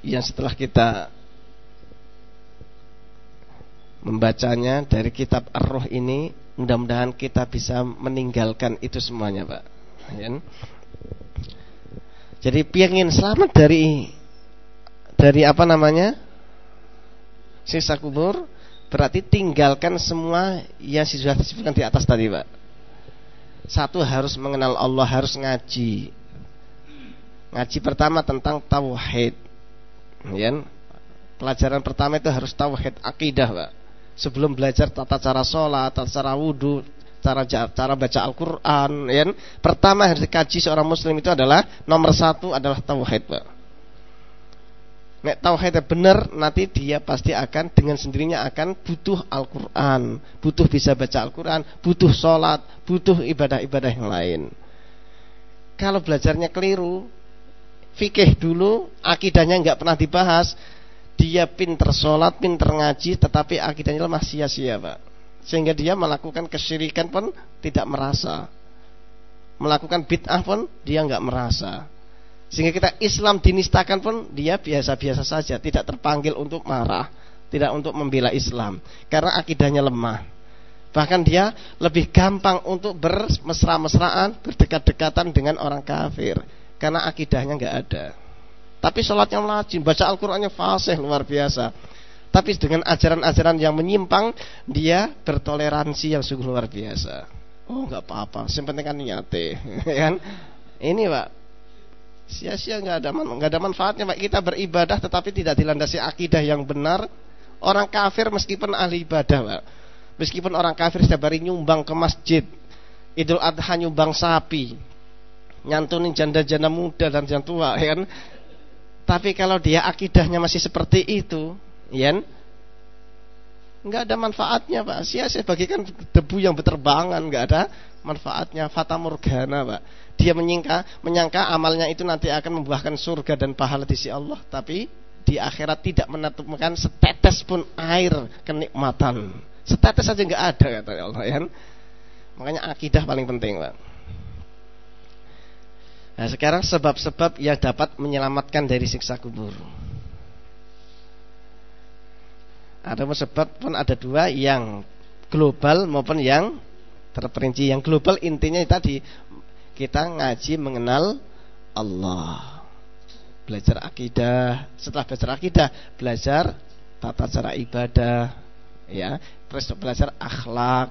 Yang setelah kita Membacanya dari kitab Ar-Ruh ini Mudah-mudahan kita bisa meninggalkan itu semuanya Pak. Jadi ingin selamat dari dari apa namanya? Siksa kubur berarti tinggalkan semua yang sudah disebutkan di atas tadi, Pak. Satu harus mengenal Allah, harus ngaji. Ngaji pertama tentang tauhid. Ya. Pelajaran pertama itu harus tauhid akidah, Pak. Sebelum belajar tata cara sholat, tata cara wudhu, cara cara baca Al-Quran, ya. Pertama harus dikaji seorang Muslim itu adalah nomor satu adalah tauhid, Pak. Nek tauhidnya benar nanti dia pasti akan dengan sendirinya akan butuh Al-Qur'an, butuh bisa baca Al-Qur'an, butuh sholat, butuh ibadah-ibadah yang lain. Kalau belajarnya keliru, fikih dulu, akidahnya nggak pernah dibahas, dia pinter sholat, pinter ngaji, tetapi akidahnya lemah sia-sia, Pak. Sehingga dia melakukan kesyirikan pun tidak merasa. Melakukan bid'ah pun dia nggak merasa sehingga kita Islam dinistakan pun dia biasa-biasa saja, tidak terpanggil untuk marah, tidak untuk membela Islam karena akidahnya lemah. Bahkan dia lebih gampang untuk bermesra-mesraan, berdekat-dekatan dengan orang kafir karena akidahnya nggak ada. Tapi sholatnya lajim, baca Al-Qur'annya fasih luar biasa. Tapi dengan ajaran-ajaran yang menyimpang, dia bertoleransi yang sungguh luar biasa. Oh nggak apa-apa, yang penting kan niate, kan? Ini pak, Sia-sia nggak ada nggak ada manfaatnya Pak. Kita beribadah tetapi tidak dilandasi akidah yang benar. Orang kafir meskipun ahli ibadah, Pak. Meskipun orang kafir setiap hari nyumbang ke masjid. Idul Adha nyumbang sapi. Nyantunin janda-janda muda dan janda tua, ya kan? Tapi kalau dia akidahnya masih seperti itu, ya kan? nggak ada manfaatnya pak sia-sia bagikan debu yang berterbangan nggak ada manfaatnya fata morgana pak dia menyangka menyangka amalnya itu nanti akan membuahkan surga dan pahala di sisi Allah. Tapi di akhirat tidak menemukan setetes pun air kenikmatan. Setetes saja nggak ada kata Allah ya makanya akidah paling penting pak. Nah sekarang sebab-sebab yang dapat menyelamatkan dari siksa kubur. Ada sebab pun ada dua yang global maupun yang terperinci. Yang global intinya tadi kita ngaji mengenal Allah. Belajar akidah, setelah belajar akidah, belajar tata cara ibadah, ya, terus belajar akhlak,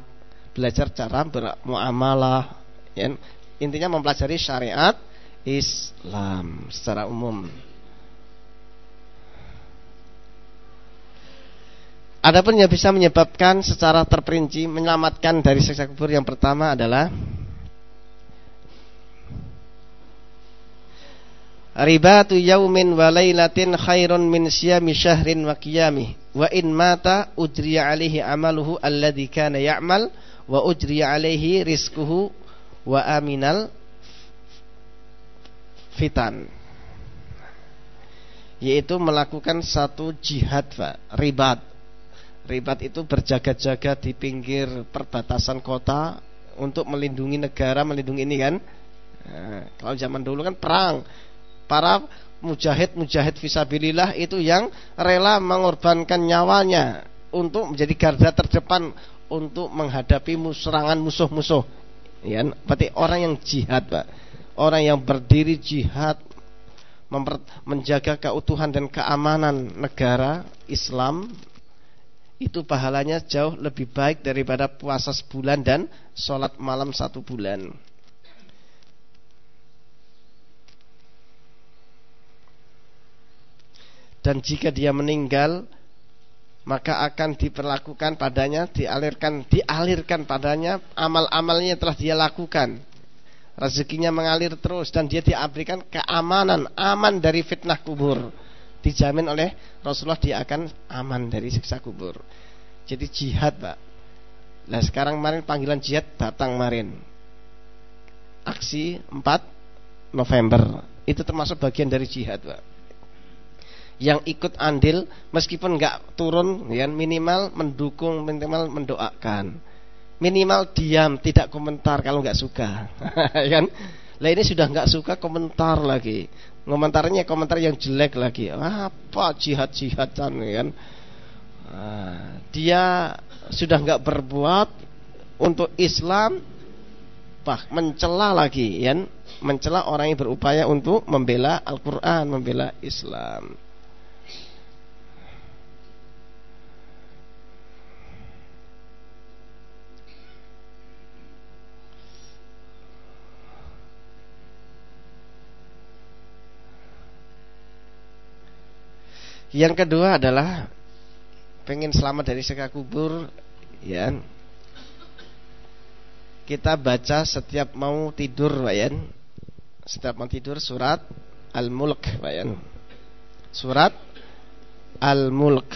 belajar cara bermuamalah, ya. Intinya mempelajari syariat Islam secara umum. Adapun yang bisa menyebabkan secara terperinci menyelamatkan dari siksa kubur yang pertama adalah Ribatu yaumin wa lailatin khairun min siyami syahrin wa qiyamih wa in mata ujriya alaihi amaluhu alladhi kana ya'mal wa ujriya alaihi rizquhu wa aminal fitan yaitu melakukan satu jihad Pak, ribat Ribat itu berjaga-jaga di pinggir perbatasan kota untuk melindungi negara, melindungi ini kan. Nah, kalau zaman dulu kan perang. Para mujahid-mujahid visabilillah itu yang rela mengorbankan nyawanya untuk menjadi garda terdepan untuk menghadapi serangan musuh-musuh. Ya, berarti orang yang jihad, Pak. Orang yang berdiri jihad menjaga keutuhan dan keamanan negara Islam itu pahalanya jauh lebih baik daripada puasa sebulan dan sholat malam satu bulan. Dan jika dia meninggal, maka akan diperlakukan padanya, dialirkan, dialirkan padanya amal-amalnya telah dia lakukan. Rezekinya mengalir terus dan dia diberikan keamanan, aman dari fitnah kubur dijamin oleh Rasulullah dia akan aman dari siksa kubur. Jadi jihad, Pak. Nah, sekarang kemarin panggilan jihad datang kemarin. Aksi 4 November. Itu termasuk bagian dari jihad, Pak. Yang ikut andil meskipun nggak turun ya minimal mendukung minimal mendoakan minimal diam tidak komentar kalau nggak suka kan lah ini sudah nggak suka komentar lagi Komentarnya komentar yang jelek lagi. Apa jihad-jihadan kan? Nah, dia sudah nggak berbuat untuk Islam, bah mencela lagi, ya, mencela orang yang berupaya untuk membela Al-Quran, membela Islam. Yang kedua adalah pengen selamat dari siksa kubur, ya. Kita baca setiap mau tidur, ya. Setiap mau tidur surat Al-Mulk, ya. Surat Al-Mulk.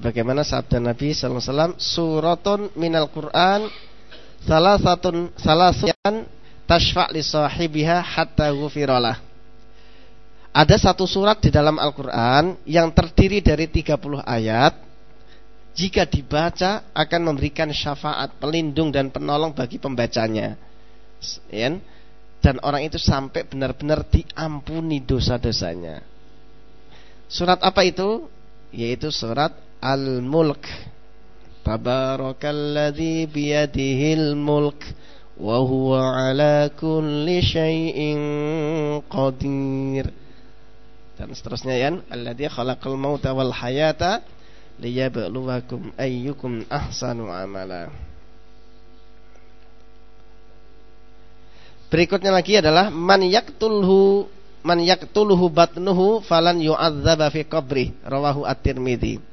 Sebagaimana sabda Nabi wasallam suratun minal Quran salah satu salah satu tashfa' li sahibiha hatta ghufiralah ada satu surat di dalam Al-Quran yang terdiri dari 30 ayat. Jika dibaca akan memberikan syafaat pelindung dan penolong bagi pembacanya. Ya. dan orang itu sampai benar-benar diampuni dosa-dosanya. Surat apa itu? Yaitu surat Al-Mulk. Tabarakalladzi biyadihil mulk. Wa huwa ala kulli syai'in qadir. Dan seterusnya ya alladzi khalaqal mauta wal hayata liyabluwakum ayyukum ahsanu amala. Berikutnya lagi adalah man yaktulhu man yaktulhu batnuhu falan yu'adzaba fi qabri rawahu at-Tirmidzi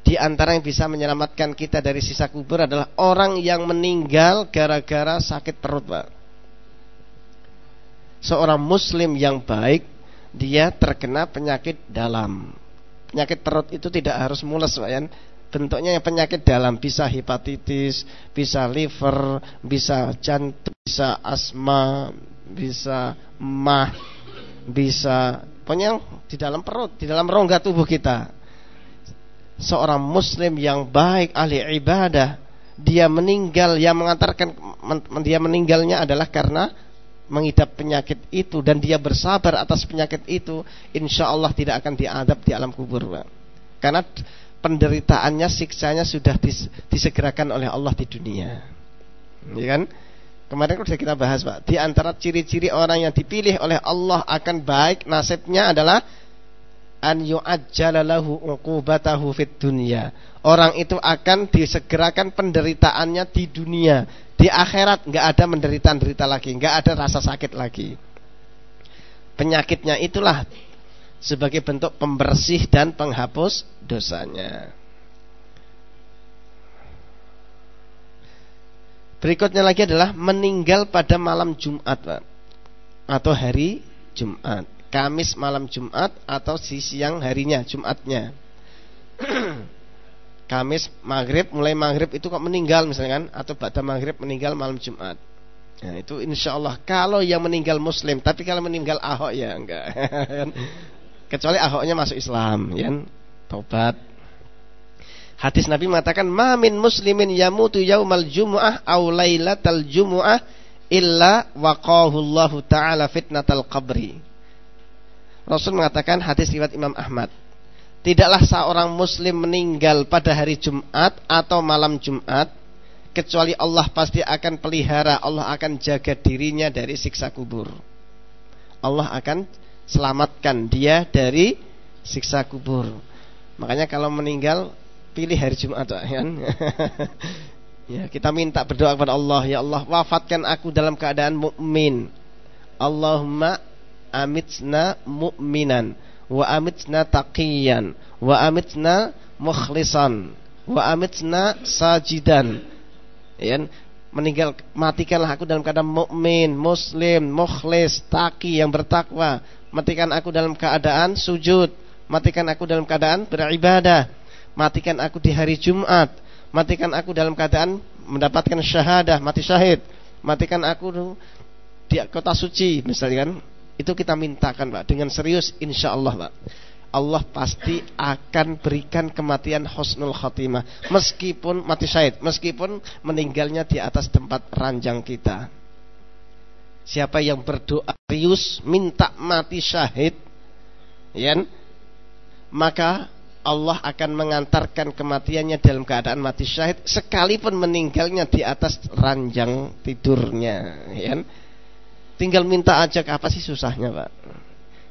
di antara yang bisa menyelamatkan kita dari sisa kubur adalah orang yang meninggal gara-gara sakit perut, Pak. Seorang muslim yang baik dia terkena penyakit dalam. Penyakit perut itu tidak harus mules, Pak ya. Bentuknya yang penyakit dalam bisa hepatitis, bisa liver, bisa jantung, bisa asma, bisa mah, bisa pokoknya di dalam perut, di dalam rongga tubuh kita seorang muslim yang baik ahli ibadah dia meninggal yang mengantarkan dia meninggalnya adalah karena mengidap penyakit itu dan dia bersabar atas penyakit itu insya Allah tidak akan diadab di alam kubur karena penderitaannya siksanya sudah disegerakan oleh Allah di dunia. Ya kan? Kemarin sudah kita bahas Pak. Di antara ciri-ciri orang yang dipilih oleh Allah akan baik nasibnya adalah an yu'ajjala lahu uqubatahu fid dunya. Orang itu akan disegerakan penderitaannya di dunia. Di akhirat nggak ada menderita-derita lagi, nggak ada rasa sakit lagi. Penyakitnya itulah sebagai bentuk pembersih dan penghapus dosanya. Berikutnya lagi adalah meninggal pada malam Jumat. Atau hari Jumat. Kamis malam Jumat atau di siang harinya Jumatnya. Kamis maghrib mulai maghrib itu kok meninggal misalnya kan atau pada maghrib meninggal malam Jumat. Nah, itu insya Allah kalau yang meninggal Muslim, tapi kalau meninggal Ahok ya enggak. Kecuali Ahoknya masuk Islam, ya, tobat. Hadis Nabi mengatakan, "Mamin muslimin yamutu yaumal jumu'ah aw lailatal jumu'ah illa waqahu Allah taala fitnatal qabri." Rasul mengatakan hadis riwayat Imam Ahmad. Tidaklah seorang muslim meninggal pada hari Jumat atau malam Jumat kecuali Allah pasti akan pelihara, Allah akan jaga dirinya dari siksa kubur. Allah akan selamatkan dia dari siksa kubur. Makanya kalau meninggal pilih hari Jumat kan. ya, kita minta berdoa kepada Allah, ya Allah wafatkan aku dalam keadaan mukmin. Allahumma amitna mu'minan wa amitna taqiyan wa amitna mukhlisan wa amitna sajidan ya meninggal matikanlah aku dalam keadaan mukmin, muslim, mukhlis, taqi yang bertakwa. Matikan aku dalam keadaan sujud, matikan aku dalam keadaan beribadah. Matikan aku di hari Jumat, matikan aku dalam keadaan mendapatkan syahadah, mati syahid. Matikan aku di kota suci misalnya kan itu kita mintakan Pak dengan serius insya Allah Pak. Allah pasti akan berikan kematian husnul khatimah meskipun mati syahid, meskipun meninggalnya di atas tempat ranjang kita. Siapa yang berdoa serius minta mati syahid, ya, maka Allah akan mengantarkan kematiannya dalam keadaan mati syahid sekalipun meninggalnya di atas ranjang tidurnya, ya. Tinggal minta ajak apa sih susahnya Pak?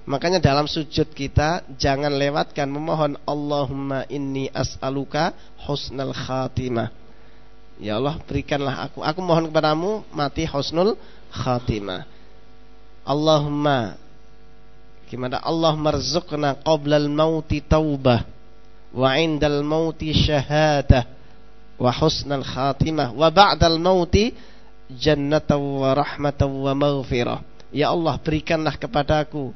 Makanya dalam sujud kita Jangan lewatkan memohon Allahumma inni as'aluka husnal khatimah. Ya Allah berikanlah aku. Aku mohon kepadamu mati husnul khatimah. Allahumma Gimana? Allah marzuqna qablal mauti taubah Wa indal mauti syahadah Wa husnal khatimah Wa ba'dal mauti jannatan wa rahmatan wa maghfirah Ya Allah berikanlah kepadaku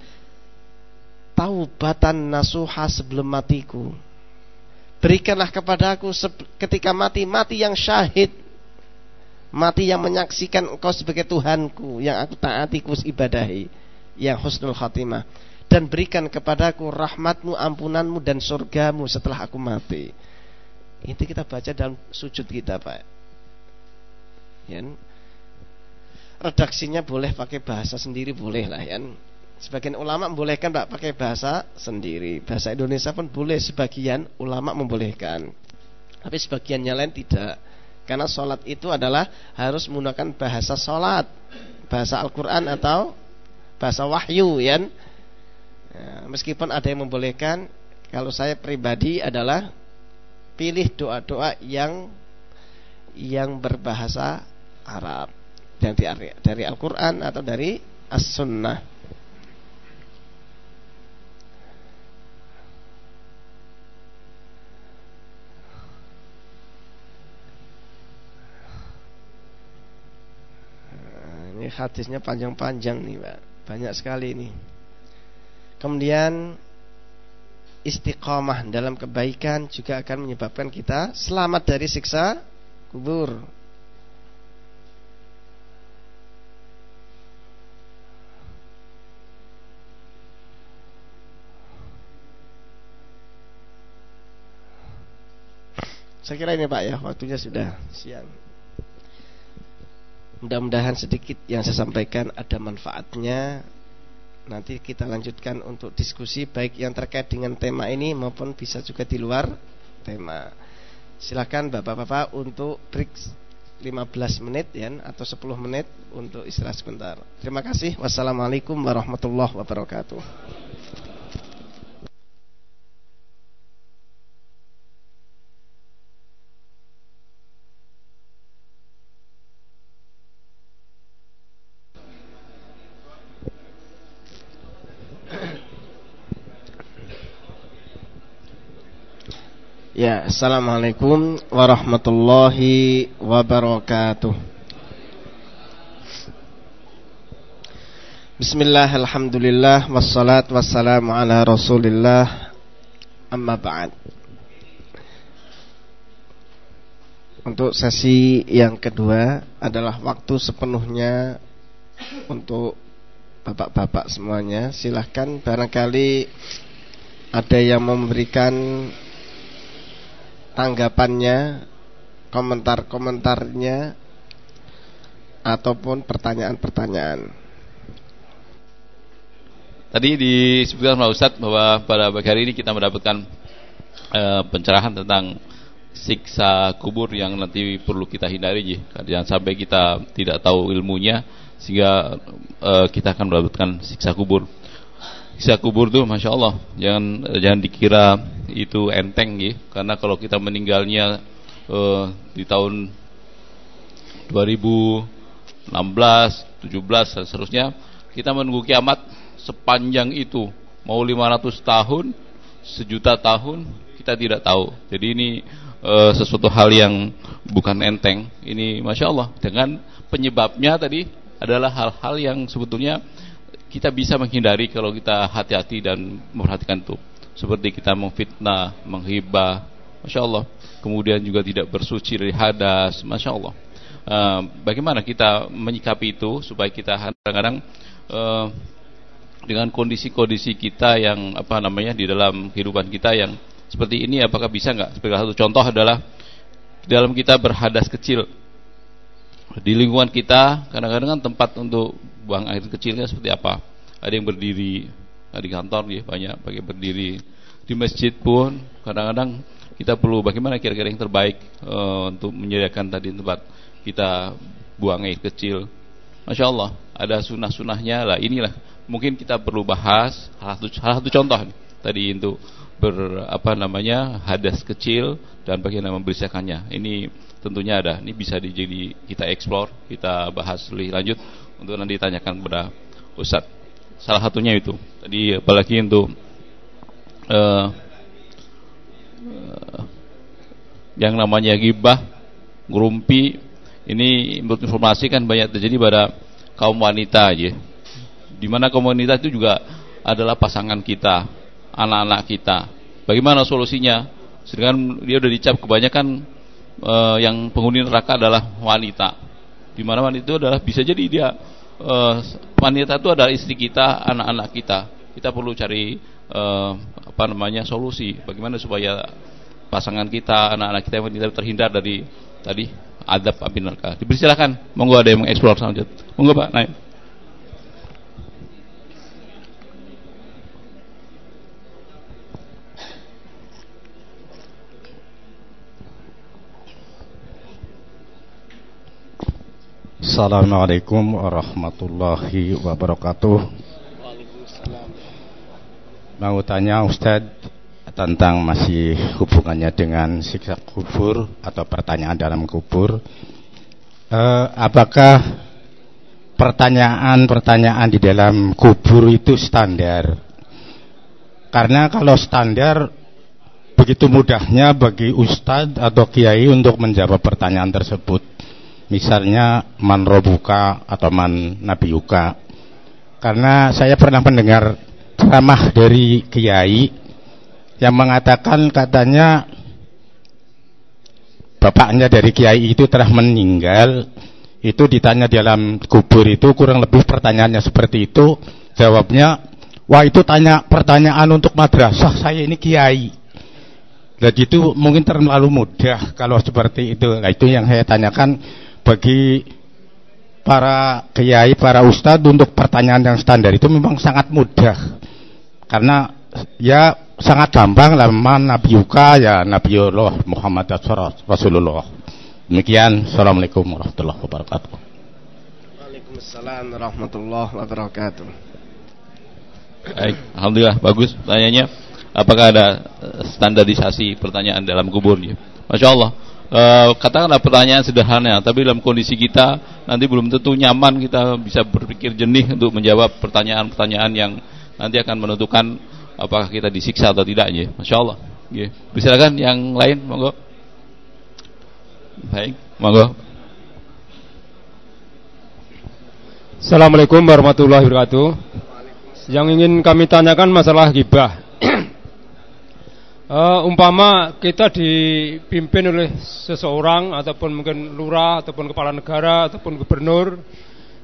Taubatan nasuha sebelum matiku Berikanlah kepadaku ketika mati mati yang syahid. Mati yang menyaksikan engkau sebagai Tuhanku yang aku taati kus ibadahi. Yang husnul khatimah. Dan berikan kepadaku rahmatmu, ampunanmu dan surgamu setelah aku mati. Itu kita baca dalam sujud kita Pak. Ya. Redaksinya boleh pakai bahasa sendiri boleh lah ya. Sebagian ulama membolehkan Pak pakai bahasa sendiri. Bahasa Indonesia pun boleh sebagian ulama membolehkan. Tapi sebagiannya lain tidak. Karena sholat itu adalah harus menggunakan bahasa sholat. Bahasa Al-Quran atau bahasa wahyu ya. ya. Meskipun ada yang membolehkan. Kalau saya pribadi adalah pilih doa-doa yang yang berbahasa Arab dari dari Al-Quran atau dari As-Sunnah. Ini hadisnya panjang-panjang nih Pak. Banyak sekali ini Kemudian Istiqomah dalam kebaikan Juga akan menyebabkan kita Selamat dari siksa kubur Saya kira ini Pak ya Waktunya sudah siang Mudah-mudahan sedikit yang saya sampaikan ada manfaatnya. Nanti kita lanjutkan untuk diskusi baik yang terkait dengan tema ini maupun bisa juga di luar tema. Silakan Bapak-bapak untuk break 15 menit ya atau 10 menit untuk istirahat sebentar. Terima kasih. Wassalamualaikum warahmatullahi wabarakatuh. Ya, Assalamualaikum warahmatullahi wabarakatuh. Bismillah, alhamdulillah, wassalat wassalamu ala rasulillah. Amma ba'd. Untuk sesi yang kedua adalah waktu sepenuhnya Untuk bapak-bapak semuanya. Silahkan barangkali ada yang memberikan tanggapannya, komentar-komentarnya ataupun pertanyaan-pertanyaan. Tadi disebutkan oleh Ustadz bahwa pada pagi hari ini kita mendapatkan e, pencerahan tentang siksa kubur yang nanti perlu kita hindari Jangan sampai kita tidak tahu ilmunya sehingga e, kita akan mendapatkan siksa kubur siksa kubur tuh masya Allah. Jangan jangan dikira itu enteng ya. Karena kalau kita meninggalnya uh, di tahun 2016 17 dan seterusnya kita menunggu kiamat sepanjang itu. Mau 500 tahun sejuta tahun kita tidak tahu. Jadi ini uh, sesuatu hal yang bukan enteng. Ini masya Allah dengan penyebabnya tadi adalah hal-hal yang sebetulnya kita bisa menghindari kalau kita hati-hati dan memperhatikan itu. Seperti kita memfitnah, menghibah, masya Allah. Kemudian juga tidak bersuci dari hadas, masya Allah. Uh, bagaimana kita menyikapi itu supaya kita kadang-kadang uh, dengan kondisi-kondisi kita yang apa namanya di dalam kehidupan kita yang seperti ini apakah bisa nggak? Sebagai satu contoh adalah dalam kita berhadas kecil di lingkungan kita kadang-kadang kan tempat untuk buang air kecilnya seperti apa. Ada yang berdiri di kantor ya banyak pakai berdiri. Di masjid pun kadang-kadang kita perlu bagaimana kira-kira yang terbaik uh, untuk menyediakan tadi tempat kita buang air kecil. Masya Allah ada sunah-sunahnya lah inilah. Mungkin kita perlu bahas salah satu, contoh nih, tadi untuk ber apa namanya hadas kecil dan bagaimana membersihkannya. Ini tentunya ada. Ini bisa dijadi kita explore, kita bahas lebih lanjut untuk nanti ditanyakan kepada Ustadz. Salah satunya itu. Tadi apalagi untuk uh, uh, yang namanya gibah, gerumpi, ini menurut informasi kan banyak terjadi pada kaum wanita aja. Di mana kaum wanita itu juga adalah pasangan kita, anak-anak kita. Bagaimana solusinya? Sedangkan dia udah dicap kebanyakan uh, yang penghuni neraka adalah wanita. Di mana wanita itu adalah bisa jadi dia uh, wanita itu adalah istri kita, anak-anak kita. Kita perlu cari uh, apa namanya solusi. Bagaimana supaya pasangan kita, anak-anak kita yang wanita terhindar dari tadi adab api neraka. Dipersilakan, monggo ada yang mengeksplor selanjutnya. Monggo Pak, naik. Assalamualaikum warahmatullahi wabarakatuh. Mau tanya Ustadz tentang masih hubungannya dengan siksa kubur atau pertanyaan dalam kubur. Eh, apakah pertanyaan-pertanyaan di dalam kubur itu standar? Karena kalau standar begitu mudahnya bagi ustadz atau kiai untuk menjawab pertanyaan tersebut misalnya man robuka atau man nabiyuka karena saya pernah mendengar ceramah dari kiai yang mengatakan katanya bapaknya dari kiai itu telah meninggal itu ditanya dalam kubur itu kurang lebih pertanyaannya seperti itu. Jawabnya wah itu tanya pertanyaan untuk madrasah saya ini kiai. Jadi itu mungkin terlalu mudah kalau seperti itu. Nah itu yang saya tanyakan bagi para kiai, para ustadz untuk pertanyaan yang standar itu memang sangat mudah. Karena ya sangat gampang lah man Yuka ya nabiullah Muhammad Rasulullah. Demikian, Assalamualaikum warahmatullahi wabarakatuh. Waalaikumsalam warahmatullahi wabarakatuh. Baik, alhamdulillah bagus tanyanya. Apakah ada standarisasi pertanyaan dalam kubur? Masya Allah uh, katakanlah pertanyaan sederhana, tapi dalam kondisi kita nanti belum tentu nyaman kita bisa berpikir jernih untuk menjawab pertanyaan-pertanyaan yang nanti akan menentukan apakah kita disiksa atau tidak ya. Masya Allah. Ya. Silakan yang lain, monggo. Baik, monggo. Assalamualaikum warahmatullahi wabarakatuh. Yang ingin kami tanyakan masalah gibah uh, umpama kita dipimpin oleh seseorang ataupun mungkin lurah ataupun kepala negara ataupun gubernur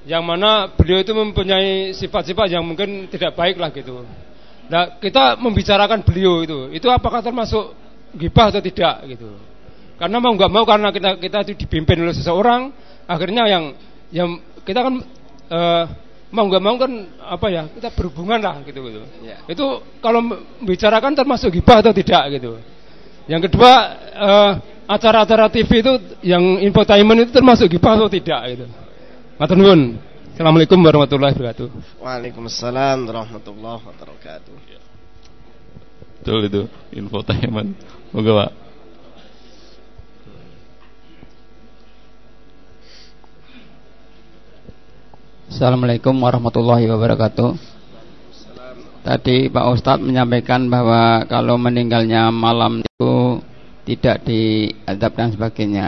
yang mana beliau itu mempunyai sifat-sifat yang mungkin tidak baik lah gitu. Nah, kita membicarakan beliau itu, itu apakah termasuk gibah atau tidak gitu. Karena mau nggak mau karena kita kita itu dipimpin oleh seseorang, akhirnya yang yang kita kan uh, mau nggak mau kan apa ya kita berhubungan lah gitu gitu. Ya. itu kalau membicarakan termasuk gibah atau tidak gitu. Yang kedua uh, acara-acara TV itu yang infotainment itu termasuk gibah atau tidak gitu. Matur nuwun. Assalamualaikum warahmatullahi wabarakatuh. Waalaikumsalam warahmatullahi wabarakatuh. Betul itu infotainment. Moga Pak Assalamualaikum warahmatullahi wabarakatuh. Tadi Pak Ustadz menyampaikan bahwa kalau meninggalnya malam itu tidak diadab dan sebagainya.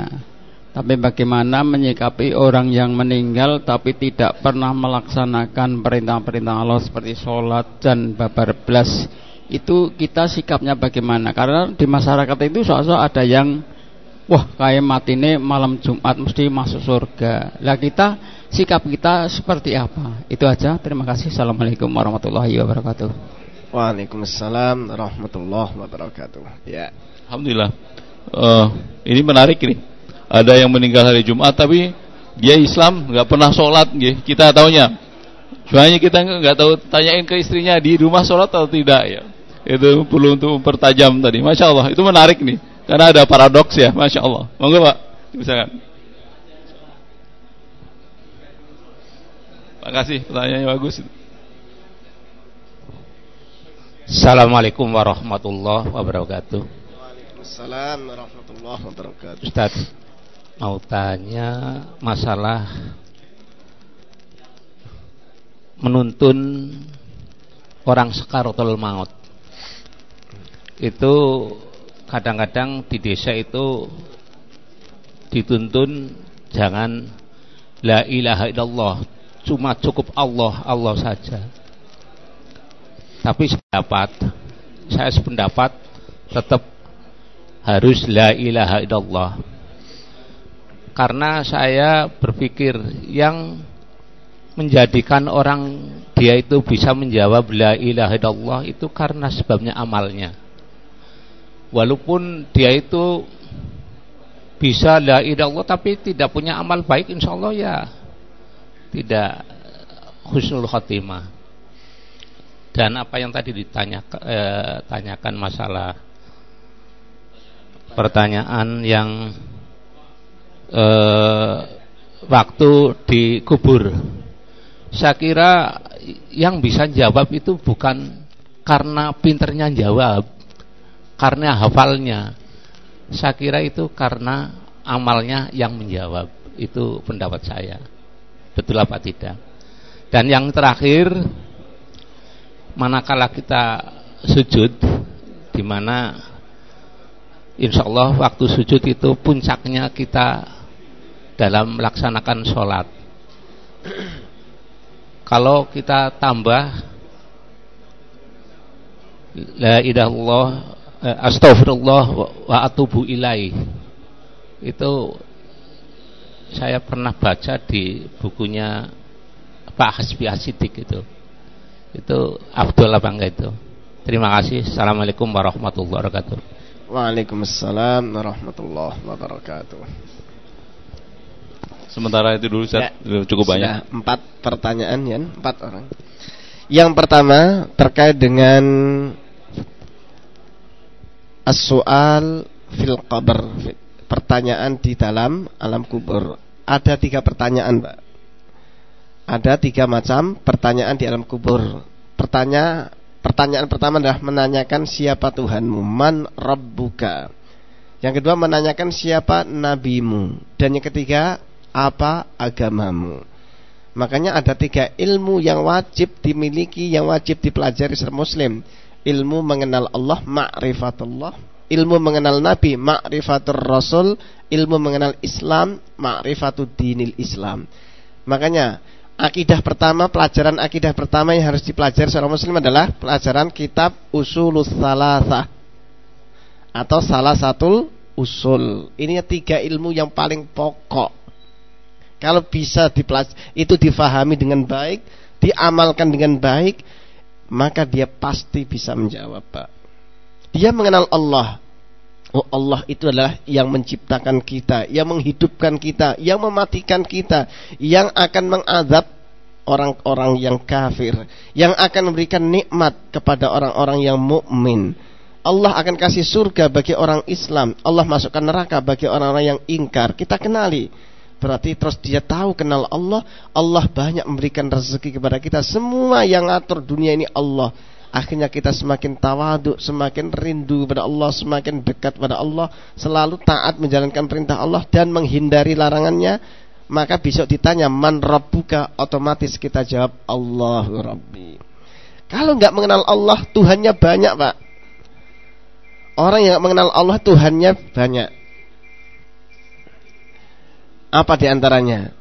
Tapi bagaimana menyikapi orang yang meninggal tapi tidak pernah melaksanakan perintah-perintah Allah seperti sholat dan babar belas itu kita sikapnya bagaimana? Karena di masyarakat itu soal-soal ada yang wah kayak mati ini malam Jumat mesti masuk surga. Lah kita sikap kita seperti apa. Itu aja. Terima kasih. Assalamualaikum warahmatullahi wabarakatuh. Waalaikumsalam warahmatullahi wabarakatuh. Ya. Alhamdulillah. Uh, ini menarik ini. Ada yang meninggal hari Jumat tapi dia Islam nggak pernah sholat, gitu. kita taunya. Soalnya kita nggak tahu tanyain ke istrinya di rumah sholat atau tidak ya. Itu perlu untuk mempertajam tadi. Masya Allah, itu menarik nih. Karena ada paradoks ya, Masya Allah. Monggo Pak, misalkan. Makasih pertanyaannya bagus. Assalamualaikum warahmatullahi wabarakatuh. Waalaikumsalam warahmatullahi wabarakatuh. Ustaz, mau tanya masalah menuntun orang sekaratul maut. Itu kadang-kadang di desa itu dituntun jangan la ilaha illallah, cuma cukup Allah, Allah saja. Tapi sependapat, saya sependapat tetap harus la ilaha illallah. Karena saya berpikir yang menjadikan orang dia itu bisa menjawab la ilaha illallah itu karena sebabnya amalnya. Walaupun dia itu bisa la ilaha illallah tapi tidak punya amal baik insya Allah ya tidak husnul khotimah. Dan apa yang tadi ditanyakan eh, tanyakan masalah pertanyaan yang eh, waktu dikubur. Saya kira yang bisa jawab itu bukan karena pinternya jawab, karena hafalnya. Saya kira itu karena amalnya yang menjawab. Itu pendapat saya. Betul apa tidak? Dan yang terakhir, manakala kita sujud, di mana insya Allah waktu sujud itu puncaknya kita dalam melaksanakan sholat. Kalau kita tambah la ilallah eh, astagfirullah wa atubu ilai itu saya pernah baca di bukunya Pak Hasbi Asidik itu itu Abdul apa enggak itu terima kasih Assalamualaikum warahmatullahi wabarakatuh Waalaikumsalam warahmatullahi wabarakatuh Sementara itu dulu saya ya, cukup banyak. Empat pertanyaan ya, empat orang. Yang pertama terkait dengan as-soal fil qabr. Pertanyaan di dalam alam kubur. Ada tiga pertanyaan, Pak. Ada tiga macam pertanyaan di alam kubur. Pertanyaan pertanyaan pertama adalah menanyakan siapa Tuhanmu, man rabbuka. Yang kedua menanyakan siapa nabimu. Dan yang ketiga apa agamamu. Makanya ada tiga ilmu yang wajib dimiliki, yang wajib dipelajari seorang muslim. Ilmu mengenal Allah, ma'rifatullah. Ilmu mengenal Nabi, ma'rifatul Rasul. Ilmu mengenal Islam, ma'rifatul dinil Islam. Makanya akidah pertama, pelajaran akidah pertama yang harus dipelajari seorang muslim adalah pelajaran kitab Usulus Salasah. Atau salah satu usul. Ini tiga ilmu yang paling pokok kalau bisa dipelaj itu difahami dengan baik, diamalkan dengan baik, maka dia pasti bisa menjawab, Pak. Dia mengenal Allah. Oh Allah itu adalah yang menciptakan kita, yang menghidupkan kita, yang mematikan kita, yang akan mengadab orang-orang yang kafir, yang akan memberikan nikmat kepada orang-orang yang mukmin. Allah akan kasih surga bagi orang Islam, Allah masukkan neraka bagi orang-orang yang ingkar. Kita kenali Berarti terus dia tahu kenal Allah, Allah banyak memberikan rezeki kepada kita. Semua yang ngatur dunia ini Allah. Akhirnya kita semakin tawaduk, semakin rindu kepada Allah, semakin dekat pada Allah, selalu taat menjalankan perintah Allah dan menghindari larangannya. Maka besok ditanya man rabbuka, otomatis kita jawab Allahu Rabbi. Kalau nggak mengenal Allah, Tuhannya banyak, Pak. Orang yang mengenal Allah, Tuhannya banyak. Apa di antaranya?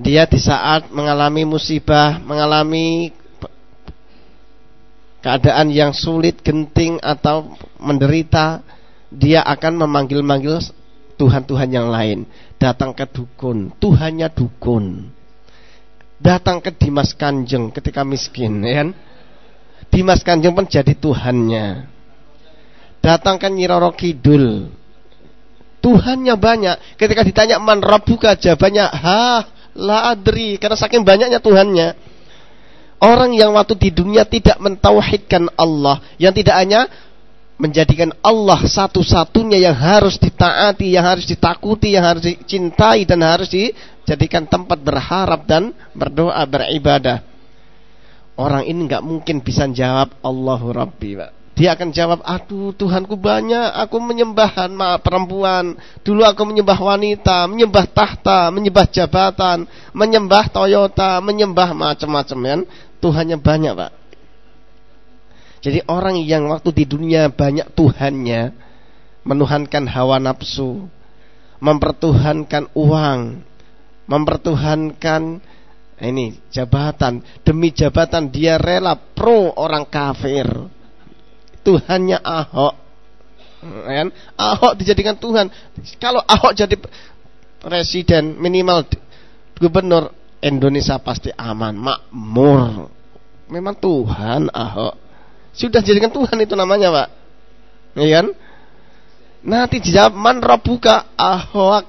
Dia di saat mengalami musibah, mengalami keadaan yang sulit, genting atau menderita, dia akan memanggil-manggil Tuhan-Tuhan yang lain. Datang ke dukun, Tuhannya dukun. Datang ke Dimas Kanjeng ketika miskin, ya kan? Dimas Kanjeng pun jadi Tuhannya. Datang ke Nyiroro Kidul, Tuhannya banyak. Ketika ditanya man rabbuka jawabannya ha la adri karena saking banyaknya Tuhannya. Orang yang waktu di dunia tidak mentauhidkan Allah, yang tidak hanya menjadikan Allah satu-satunya yang harus ditaati, yang harus ditakuti, yang harus dicintai dan harus dijadikan tempat berharap dan berdoa beribadah. Orang ini nggak mungkin bisa jawab Allahu Rabbi, Pak. Dia akan jawab, aduh Tuhanku banyak, aku menyembah perempuan. Dulu aku menyembah wanita, menyembah tahta, menyembah jabatan, menyembah Toyota, menyembah macam-macam kan. Tuhannya banyak pak. Jadi orang yang waktu di dunia banyak Tuhannya, menuhankan hawa nafsu, mempertuhankan uang, mempertuhankan ini jabatan demi jabatan dia rela pro orang kafir Tuhannya Ahok. Kan? Ahok dijadikan Tuhan. Kalau Ahok jadi presiden minimal gubernur Indonesia pasti aman, makmur. Memang Tuhan Ahok. Sudah jadikan Tuhan itu namanya, Pak. Iya kan? Nanti dijawab man rabbuka Ahok.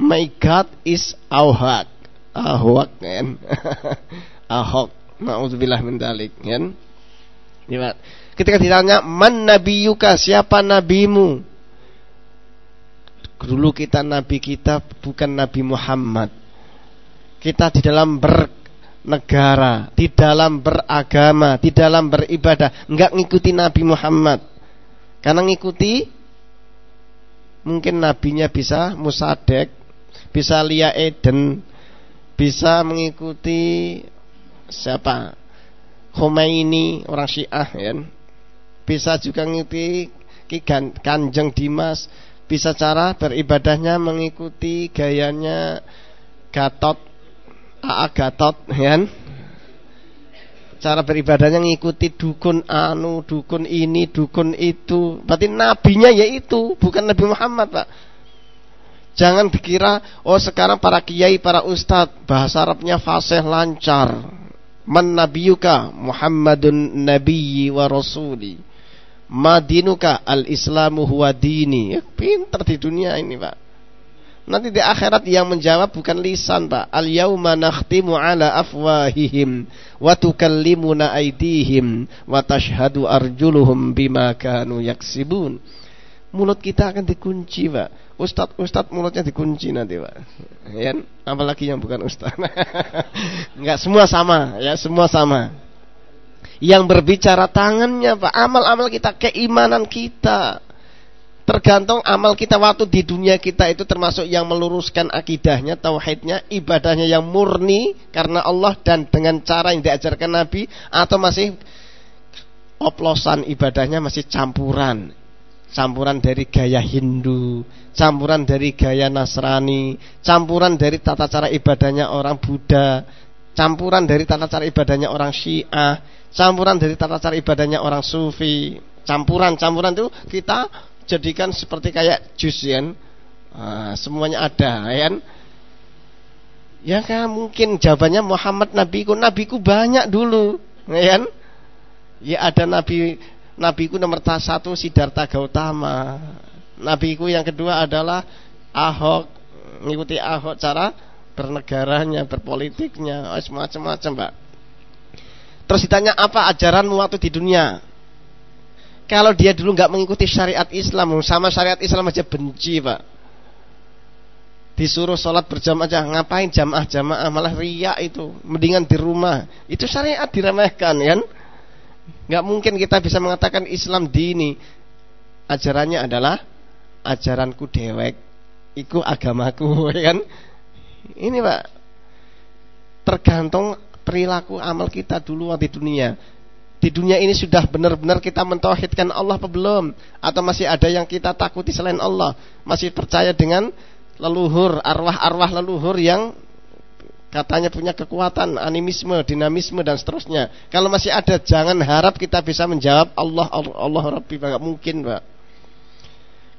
My God is Ahok. Ahok kan. Ahok. Nauzubillah min dalik, kan? Ya, Ketika ditanya, "Man nabiyuka? Siapa nabimu?" Dulu kita nabi kita bukan Nabi Muhammad. Kita di dalam bernegara, di dalam beragama, di dalam beribadah, enggak ngikuti Nabi Muhammad. Karena ngikuti mungkin nabinya bisa Musadek, bisa Lia Eden, bisa mengikuti siapa? Khomeini orang Syiah ya. Bisa juga ngikuti Kanjeng Dimas, bisa cara beribadahnya mengikuti gayanya Gatot AA Gatot ya. Cara beribadahnya ngikuti dukun anu, dukun ini, dukun itu. Berarti nabinya yaitu, bukan Nabi Muhammad, Pak. Jangan dikira, oh sekarang para kiai, para ustadz, bahasa Arabnya fasih lancar Man nabiyuka Muhammadun nabiyyi wa rasuli Madinuka al-islamu huwa dini. Ya, Pinter di dunia ini pak. Nanti di akhirat yang menjawab bukan lisan pak. Al yawma nakhtimu ala afwahihim Wa aidihim Wa tashhadu arjuluhum bima kanu yaksibun. Mulut kita akan dikunci pak. Ustadz Ustadz mulutnya dikunci nanti pak. Ya apalagi yang bukan Ustadz nggak semua sama ya semua sama yang berbicara tangannya pak. Amal-amal kita keimanan kita. Tergantung amal kita waktu di dunia kita itu termasuk yang meluruskan akidahnya tauhidnya ibadahnya yang murni karena Allah dan dengan cara yang diajarkan Nabi atau masih oplosan ibadahnya masih campuran. Campuran dari gaya Hindu, campuran dari gaya Nasrani, campuran dari tata cara ibadahnya orang Buddha, campuran dari tata cara ibadahnya orang Syiah, campuran dari tata cara ibadahnya orang Sufi, campuran-campuran itu kita jadikan seperti kayak jus ya. Semuanya ada ya? Ya kan mungkin jawabannya Muhammad nabiku, nabiku banyak dulu, ya? Ya ada nabi nabiku nomor satu Siddhartha Gautama nabiku yang kedua adalah Ahok mengikuti Ahok cara bernegaranya berpolitiknya oh, macam-macam pak terus ditanya apa ajaranmu waktu di dunia kalau dia dulu nggak mengikuti syariat Islam sama syariat Islam aja benci pak disuruh sholat berjamaah aja ngapain jamaah jamaah malah riak itu mendingan di rumah itu syariat diremehkan kan Nggak mungkin kita bisa mengatakan Islam dini. Ajarannya adalah ajaranku dewek. Iku agamaku, kan? Ini Pak. Tergantung perilaku amal kita dulu di dunia. Di dunia ini sudah benar-benar kita mentauhidkan Allah apa belum? Atau masih ada yang kita takuti selain Allah? Masih percaya dengan leluhur, arwah-arwah leluhur yang katanya punya kekuatan, animisme, dinamisme dan seterusnya. Kalau masih ada, jangan harap kita bisa menjawab Allah Allah, Rabbi, nggak mungkin, Pak.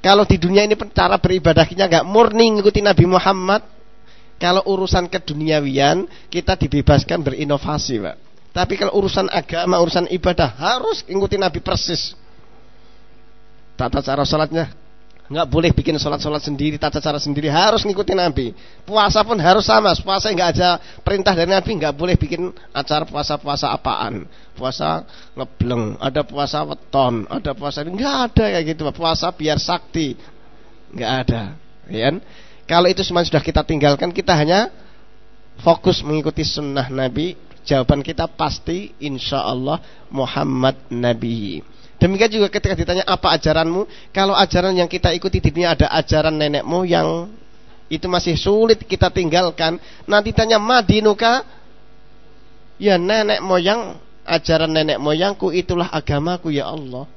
Kalau di dunia ini cara beribadahnya nggak murni ngikuti Nabi Muhammad, kalau urusan keduniawian kita dibebaskan berinovasi, Pak. Tapi kalau urusan agama, urusan ibadah harus ikuti Nabi persis. Tata cara sholatnya nggak boleh bikin sholat-sholat sendiri, tata cara sendiri, harus ngikutin Nabi. Puasa pun harus sama, puasa nggak ada perintah dari Nabi, nggak boleh bikin acara puasa-puasa apaan. Puasa ngebleng, ada puasa weton, ada puasa nggak ada kayak gitu. Puasa biar sakti, nggak ada. Ya kan? Kalau itu semua sudah kita tinggalkan, kita hanya fokus mengikuti sunnah Nabi, Jawaban kita pasti insya Allah Muhammad Nabi. Demikian juga ketika ditanya apa ajaranmu, kalau ajaran yang kita ikuti di dunia ada ajaran nenekmu yang itu masih sulit kita tinggalkan, nanti tanya madinuka, ya nenek moyang, ajaran nenek moyangku itulah agamaku ya Allah.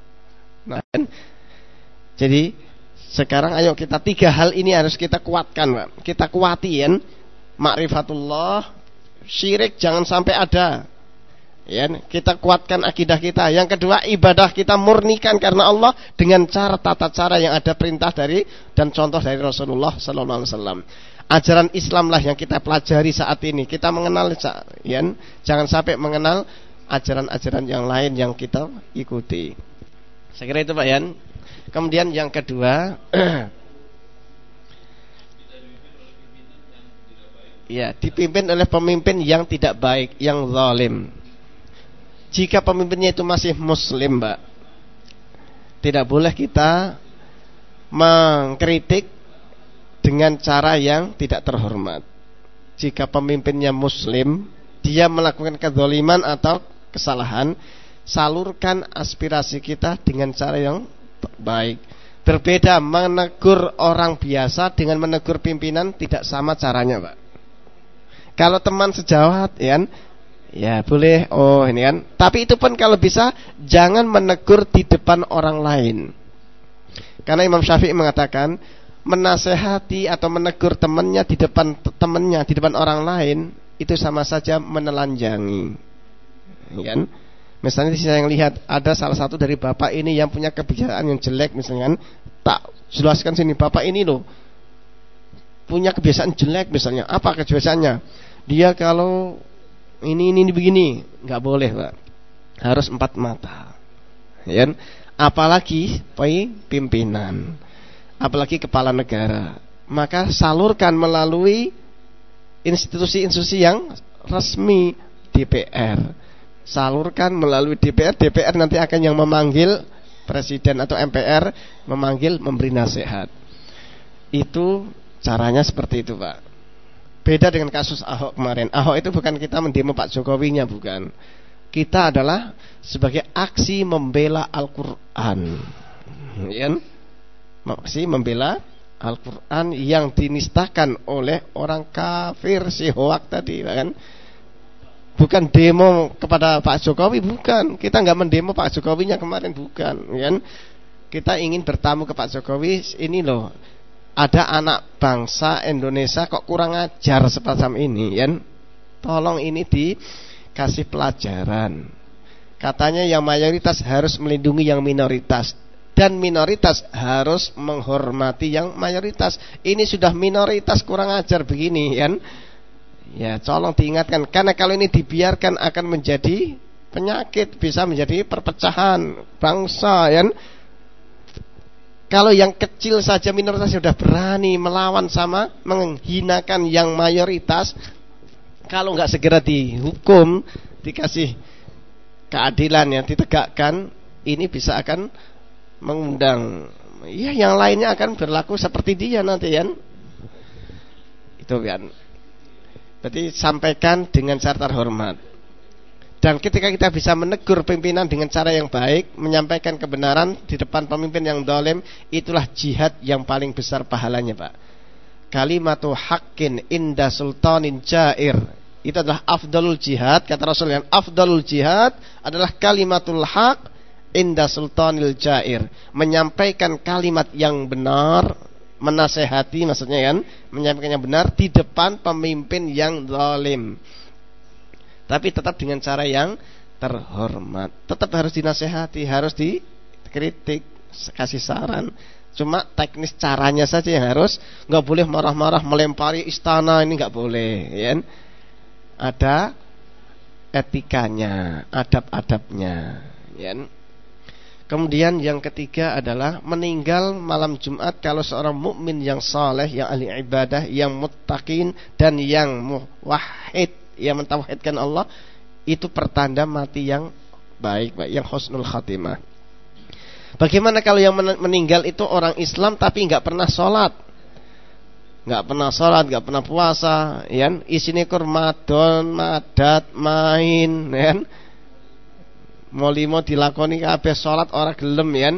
Nah, kan? jadi sekarang ayo kita tiga hal ini harus kita kuatkan, Pak. Kita kuatin makrifatullah, syirik jangan sampai ada. Ya kita kuatkan akidah kita. Yang kedua ibadah kita murnikan karena Allah dengan cara tata cara yang ada perintah dari dan contoh dari Rasulullah sallallahu alaihi wasallam. Ajaran Islam lah yang kita pelajari saat ini. Kita mengenal ya jangan sampai mengenal ajaran-ajaran yang lain yang kita ikuti. Saya kira itu Pak Yan kemudian yang kedua ya dipimpin oleh pemimpin yang tidak baik yang zalim jika pemimpinnya itu masih muslim, Mbak, tidak boleh kita mengkritik dengan cara yang tidak terhormat. Jika pemimpinnya muslim, dia melakukan kezaliman atau kesalahan, salurkan aspirasi kita dengan cara yang baik. Berbeda menegur orang biasa dengan menegur pimpinan tidak sama caranya, Pak. Kalau teman sejawat, ya, Ya boleh. Oh ini kan? Tapi itu pun kalau bisa Jangan menegur di depan orang lain. Karena Imam Syafi'i mengatakan Menasehati atau menegur temannya Di depan temannya Di depan orang lain Itu sama saja menelanjangi. Ya kan Misalnya saya yang lihat Ada salah satu dari bapak ini Yang punya kebiasaan yang jelek Misalnya kan Tak jelaskan sini Bapak ini loh Punya kebiasaan jelek misalnya. Apa kebiasaannya? Dia kalau ini ini, ini begini, nggak boleh pak, harus empat mata, ya. Apalagi pimpinan, apalagi kepala negara, maka salurkan melalui institusi-institusi yang resmi DPR. Salurkan melalui DPR, DPR nanti akan yang memanggil presiden atau MPR memanggil memberi nasihat. Itu caranya seperti itu, Pak. Beda dengan kasus Ahok kemarin. Ahok itu bukan kita mendemo Pak Jokowinya, bukan. Kita adalah sebagai aksi membela Al-Qur'an. Ya. Aksi membela Al-Qur'an yang dinistakan oleh orang kafir si hoak tadi, kan? Bukan demo kepada Pak Jokowi, bukan. Kita nggak mendemo Pak Jokowinya kemarin, bukan, kan? Kita ingin bertamu ke Pak Jokowi, ini loh. Ada anak bangsa Indonesia kok kurang ajar semacam ini ya tolong ini dikasih pelajaran. Katanya yang mayoritas harus melindungi yang minoritas. Dan minoritas harus menghormati yang mayoritas. Ini sudah minoritas kurang ajar begini ya ya tolong diingatkan karena kalau ini dibiarkan akan menjadi penyakit bisa menjadi perpecahan bangsa ya kalau yang kecil saja minoritas sudah berani melawan sama menghinakan yang mayoritas, kalau nggak segera dihukum, dikasih keadilan yang ditegakkan, ini bisa akan mengundang ya yang lainnya akan berlaku seperti dia nanti kan. Itu kan. Berarti sampaikan dengan cara terhormat. Dan ketika kita bisa menegur pimpinan dengan cara yang baik, menyampaikan kebenaran di depan pemimpin yang dolim, itulah jihad yang paling besar pahalanya, Pak. Kalimatu haqqin inda sultanin jair. Itu adalah afdalul jihad, kata Rasul yang afdalul jihad adalah kalimatul haq inda sultanil jair. Menyampaikan kalimat yang benar, menasehati maksudnya kan, menyampaikan yang benar di depan pemimpin yang zalim tapi tetap dengan cara yang terhormat. Tetap harus dinasehati, harus dikritik, kasih saran. Cuma teknis caranya saja yang harus nggak boleh marah-marah melempari istana ini nggak boleh, ya. Ada etikanya, adab-adabnya, ya. Kemudian yang ketiga adalah meninggal malam Jumat kalau seorang mukmin yang saleh, yang ahli ibadah, yang muttaqin dan yang muwahhid yang mentauhidkan Allah itu pertanda mati yang baik, baik yang husnul khatimah. Bagaimana kalau yang meninggal itu orang Islam tapi nggak pernah sholat, nggak pernah sholat, nggak pernah puasa, ya kan? Isine kur madon, madat, main, ya kan? Mau limo dilakoni kabeh sholat orang gelem, ya?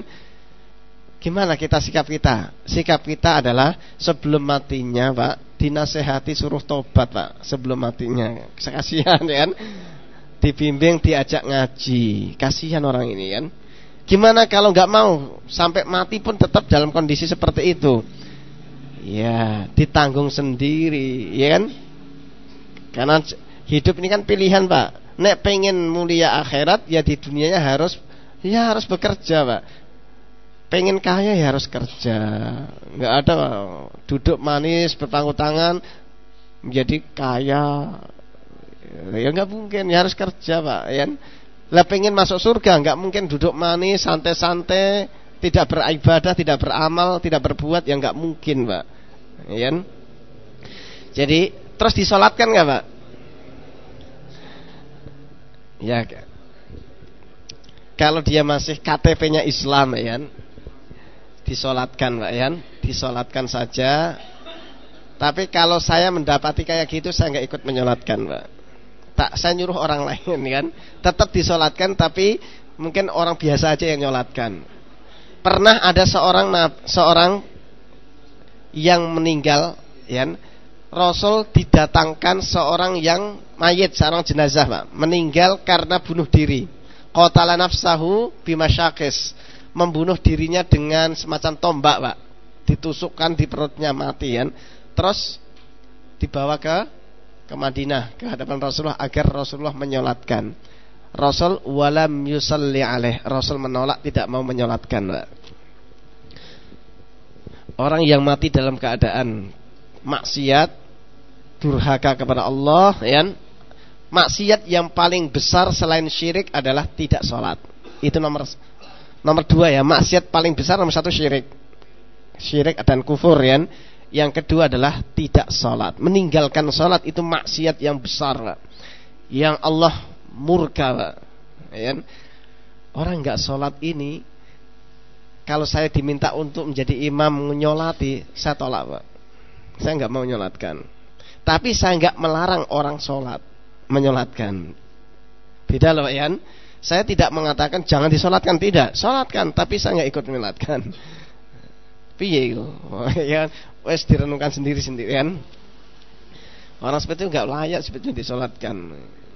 Gimana kita sikap kita? Sikap kita adalah sebelum matinya, Pak, dinasehati suruh tobat, Pak, sebelum matinya. Kasihan, ya kan? Dibimbing, diajak ngaji. Kasihan orang ini, kan? Gimana kalau nggak mau sampai mati pun tetap dalam kondisi seperti itu? Ya, ditanggung sendiri, ya kan? Karena hidup ini kan pilihan, Pak. Nek pengen mulia akhirat, ya di dunianya harus ya harus bekerja, Pak. Pengen kaya ya harus kerja. Nggak ada duduk manis berpangku tangan menjadi kaya. Ya nggak mungkin, ya harus kerja, Pak, ya kan? Lah pengen masuk surga nggak mungkin duduk manis santai-santai, tidak beribadah, tidak beramal, tidak berbuat yang nggak mungkin, Pak. Ya kan? Jadi terus disolatkan nggak, Pak? Ya. Kalau dia masih KTP-nya Islam, ya kan? Disolatkan, Pak, ya kan? Disolatkan saja. Tapi kalau saya mendapati kayak gitu, saya nggak ikut menyolatkan, Pak tak saya nyuruh orang lain kan tetap disolatkan tapi mungkin orang biasa aja yang nyolatkan pernah ada seorang seorang yang meninggal ya Rasul didatangkan seorang yang mayit seorang jenazah Pak meninggal karena bunuh diri qatala nafsahu bimasyakis membunuh dirinya dengan semacam tombak Pak ditusukkan di perutnya mati kan terus dibawa ke ke Madinah ke hadapan Rasulullah agar Rasulullah menyolatkan. Rasul walam yusalli alaih. Rasul menolak tidak mau menyolatkan. Orang yang mati dalam keadaan maksiat, durhaka kepada Allah, ya. Maksiat yang paling besar selain syirik adalah tidak sholat. Itu nomor nomor dua ya. Maksiat paling besar nomor satu syirik. Syirik dan kufur ya yang kedua adalah tidak sholat. Meninggalkan sholat itu maksiat yang besar. Yang Allah murka. Ya. Orang nggak sholat ini, kalau saya diminta untuk menjadi imam menyolati, saya tolak, Pak. Saya nggak mau menyolatkan. Tapi saya nggak melarang orang sholat, menyolatkan. Beda loh, ya. Saya tidak mengatakan jangan disolatkan, tidak. Sholatkan, tapi saya nggak ikut menyolatkan piye ya wes direnungkan sendiri-sendiri kan orang seperti itu nggak layak sebetulnya disolatkan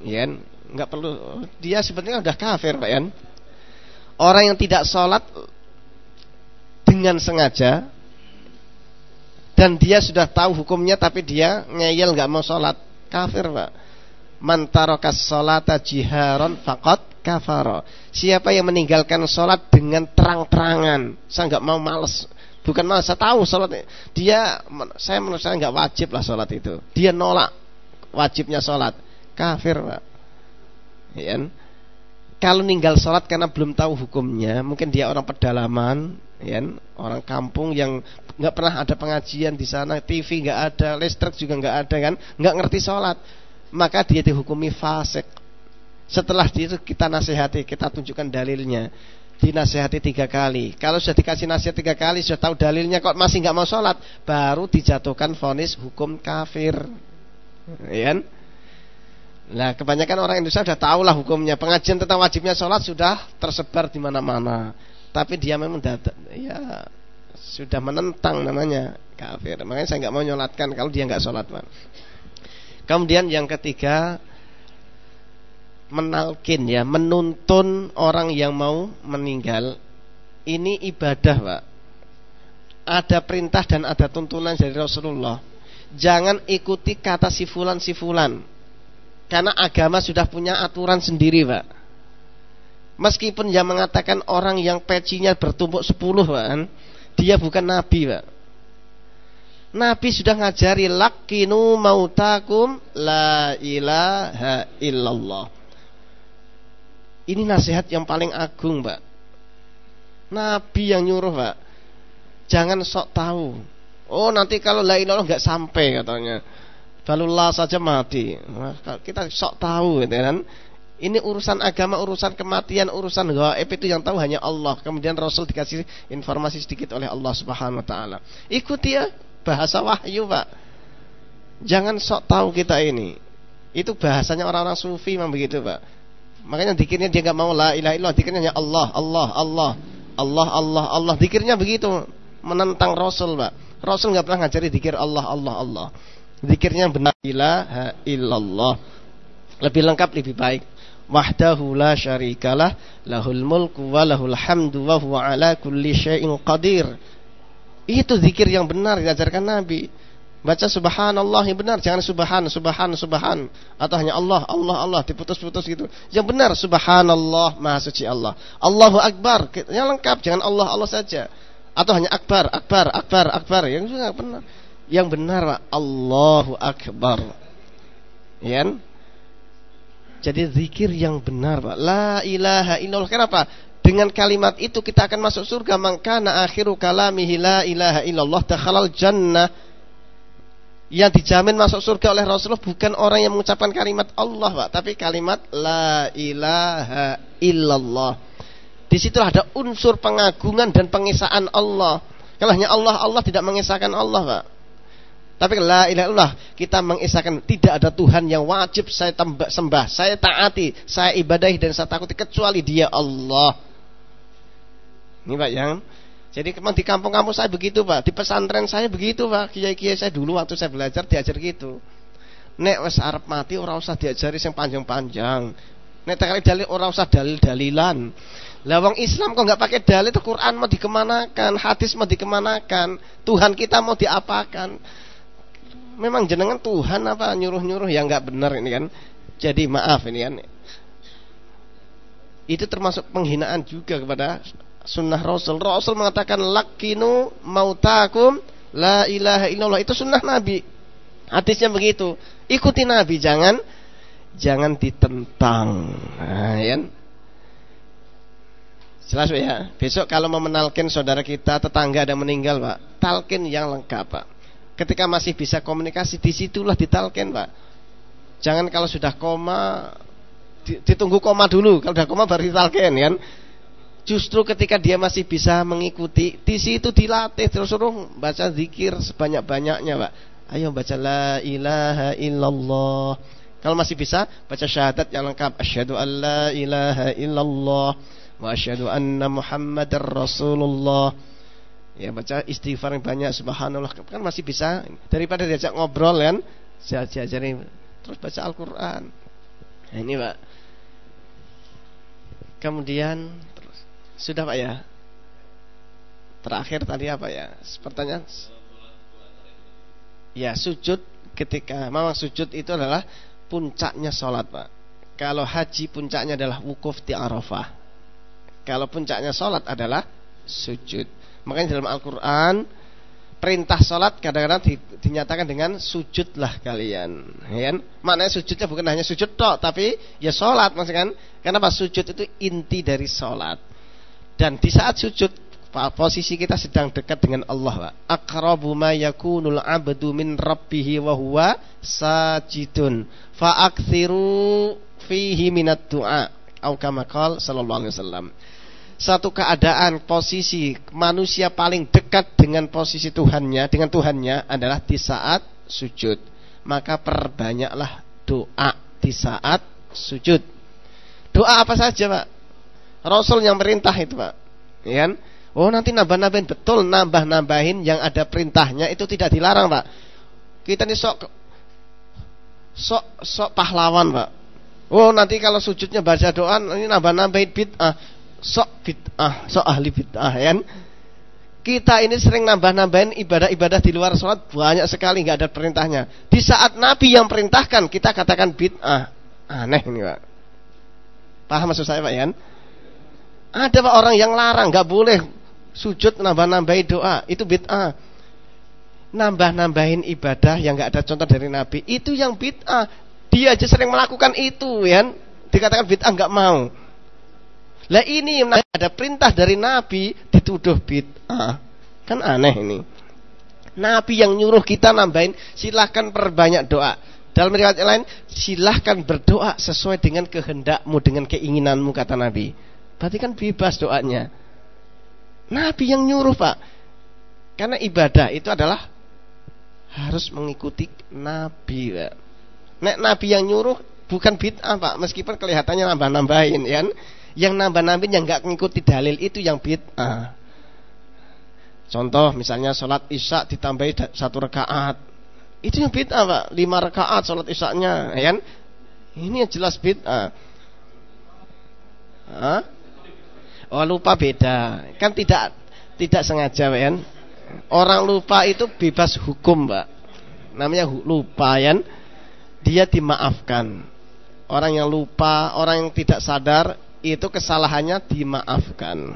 ya nggak perlu dia sebetulnya udah kafir pak kan orang yang tidak sholat dengan sengaja dan dia sudah tahu hukumnya tapi dia ngeyel nggak mau sholat. Kafir pak. Mantarokas sholata jiharon fakot kafaro. Siapa yang meninggalkan sholat dengan terang-terangan? Saya nggak mau males. Bukan malah saya tahu sholat. Dia saya menurut saya nggak wajib lah sholat itu. Dia nolak wajibnya sholat. Kafir pak. Ya? Kalau ninggal sholat karena belum tahu hukumnya, mungkin dia orang pedalaman, ya, orang kampung yang nggak pernah ada pengajian di sana, TV nggak ada, listrik juga nggak ada kan, nggak ngerti sholat, maka dia dihukumi fasik. Setelah itu kita nasihati, kita tunjukkan dalilnya dinasehati tiga kali. Kalau sudah dikasih nasihat tiga kali, sudah tahu dalilnya kok masih nggak mau sholat, baru dijatuhkan vonis hukum kafir. Ya kan? Nah, kebanyakan orang Indonesia sudah tahu lah hukumnya. Pengajian tentang wajibnya sholat sudah tersebar di mana-mana. Tapi dia memang datang, ya sudah menentang namanya kafir. Makanya saya nggak mau nyolatkan kalau dia nggak sholat, Pak. Kemudian yang ketiga, menalkin ya, menuntun orang yang mau meninggal. Ini ibadah, Pak. Ada perintah dan ada tuntunan dari Rasulullah. Jangan ikuti kata si fulan si fulan. Karena agama sudah punya aturan sendiri, Pak. Meskipun yang mengatakan orang yang pecinya bertumpuk sepuluh, Pak, dia bukan nabi, Pak. Nabi sudah ngajari lakinu mautakum la ilaha illallah. Ini nasihat yang paling agung, Pak. Nabi yang nyuruh, Pak. Jangan sok tahu. Oh, nanti kalau la ilaha nggak sampai katanya. Balullah saja mati. kita sok tahu gitu kan. Ini urusan agama, urusan kematian, urusan gaib itu yang tahu hanya Allah. Kemudian Rasul dikasih informasi sedikit oleh Allah Subhanahu wa taala. Ikuti ya bahasa wahyu, Pak. Jangan sok tahu kita ini. Itu bahasanya orang-orang sufi memang begitu, Pak. Makanya dikirnya dia nggak mau la ilaha illallah, dikirnya hanya Allah, Allah, Allah. Allah, Allah, Allah. Dikirnya begitu, menentang Rasul, Pak. Rasul nggak pernah ngajari dikir Allah, Allah, Allah. Dikirnya benar ilaha illallah. Lebih lengkap, lebih baik wahdahu la syarikalah lahul mulku wa lahul hamdu wa huwa ala kulli syai'in qadir. Itu zikir yang benar diajarkan Nabi. Baca subhanallah yang benar jangan subhan subhan subhan. Atau hanya Allah Allah Allah diputus-putus gitu. Yang benar subhanallah maha suci Allah. Allahu akbar yang lengkap jangan Allah Allah saja. Atau hanya akbar akbar akbar akbar. Yang benar. Yang benar Allahu akbar. Ya jadi zikir yang benar, Pak. La ilaha illallah. Kenapa? Dengan kalimat itu kita akan masuk surga. Mangkana akhiru kalamihi la ilaha illallah dakhalal jannah. Yang dijamin masuk surga oleh Rasulullah bukan orang yang mengucapkan kalimat Allah, Pak, tapi kalimat la ilaha illallah. Di situ ada unsur pengagungan dan pengisaan Allah. Kalau hanya Allah, Allah tidak mengisahkan Allah, Pak. Tapi la ilaha illallah kita mengisahkan tidak ada Tuhan yang wajib saya tembak, sembah, saya taati, saya ibadahi dan saya takuti kecuali Dia Allah. Ini Pak yang jadi memang di kampung-kampung saya begitu Pak, di pesantren saya begitu Pak, kiai-kiai saya dulu waktu saya belajar diajar gitu. Nek wes Arab mati orang usah diajari yang panjang-panjang. Nek kali dalil orang usah dalil-dalilan. Lawang Islam kok nggak pakai dalil itu Quran mau dikemanakan, hadis mau dikemanakan, Tuhan kita mau diapakan memang jenengan Tuhan apa nyuruh-nyuruh yang nggak benar ini kan. Jadi maaf ini kan. Itu termasuk penghinaan juga kepada sunnah Rasul. Rasul mengatakan lakinu mautakum la ilaha illallah. Itu sunnah Nabi. Hadisnya begitu. Ikuti Nabi, jangan jangan ditentang. Nah, ya. Jelas ya. Besok kalau mau menalkin saudara kita tetangga ada meninggal, Pak, talkin yang lengkap, Pak. Ketika masih bisa komunikasi di situlah ditalken pak. Jangan kalau sudah koma ditunggu koma dulu. Kalau sudah koma baru ditalken kan. Justru ketika dia masih bisa mengikuti di situ dilatih terus suruh baca zikir sebanyak-banyaknya pak. Ayo baca la ilaha illallah. Kalau masih bisa baca syahadat yang lengkap asyhadu an la ilaha illallah wa asyhadu anna muhammadar rasulullah Ya baca istighfar yang banyak subhanallah kan masih bisa daripada diajak ngobrol kan. Saya ajari terus baca Al-Qur'an. Nah, ini, Pak. Kemudian terus sudah Pak ya? Terakhir tadi apa ya? Pertanyaan Ya, sujud ketika memang sujud itu adalah puncaknya sholat Pak. Kalau haji puncaknya adalah wukuf di Arafah. Kalau puncaknya sholat adalah sujud. Makanya dalam Al-Quran perintah sholat kadang-kadang di, dinyatakan dengan sujudlah kalian. Ya kan? Maknanya sujudnya bukan hanya sujud tok, tapi ya sholat maksudnya kan. Karena pas sujud itu inti dari sholat. Dan di saat sujud posisi kita sedang dekat dengan Allah. Akrabu ma yakunul abdu min rabbihi wa sajidun. Fa'akthiru fihi minat du'a. Au kama sallallahu alaihi wasallam satu keadaan posisi manusia paling dekat dengan posisi Tuhannya dengan Tuhannya adalah di saat sujud. Maka perbanyaklah doa di saat sujud. Doa apa saja pak? Rasul yang merintah itu pak. Ya kan? Oh nanti nambah-nambahin. Betul nambah-nambahin yang ada perintahnya itu tidak dilarang pak. Kita ini sok sok sok pahlawan pak. Oh nanti kalau sujudnya baca doa ini nambah-nambahin bid'ah sok bid'ah, sok ahli bid'ah kan. Kita ini sering nambah-nambahin ibadah-ibadah di luar sholat banyak sekali nggak ada perintahnya. Di saat Nabi yang perintahkan kita katakan bid'ah. Aneh ini pak. Paham maksud saya pak Yan? Ada pak orang yang larang nggak boleh sujud nambah-nambahin doa itu bid'ah. Nambah-nambahin ibadah yang nggak ada contoh dari Nabi itu yang bid'ah. Dia aja sering melakukan itu ya. Dikatakan bid'ah nggak mau. Lah ini ada perintah dari Nabi dituduh bid'ah. Kan aneh ini. Nabi yang nyuruh kita nambahin silahkan perbanyak doa. Dalam riwayat lain silahkan berdoa sesuai dengan kehendakmu dengan keinginanmu kata Nabi. Berarti kan bebas doanya. Nabi yang nyuruh pak. Karena ibadah itu adalah harus mengikuti nabi Pak. nek nabi yang nyuruh bukan bid'ah Pak meskipun kelihatannya nambah-nambahin ya kan yang nambah-nambahin yang nggak mengikuti dalil itu yang bid'ah. Contoh misalnya sholat isya ditambahi satu rakaat. Itu yang bid'ah Pak. Lima rakaat sholat isya-nya ya kan? Ini yang jelas bid'ah? Oh lupa beda. Kan tidak tidak sengaja kan? Orang lupa itu bebas hukum mbak namanya lupa ya dia dimaafkan. Orang yang lupa orang yang tidak sadar itu kesalahannya dimaafkan.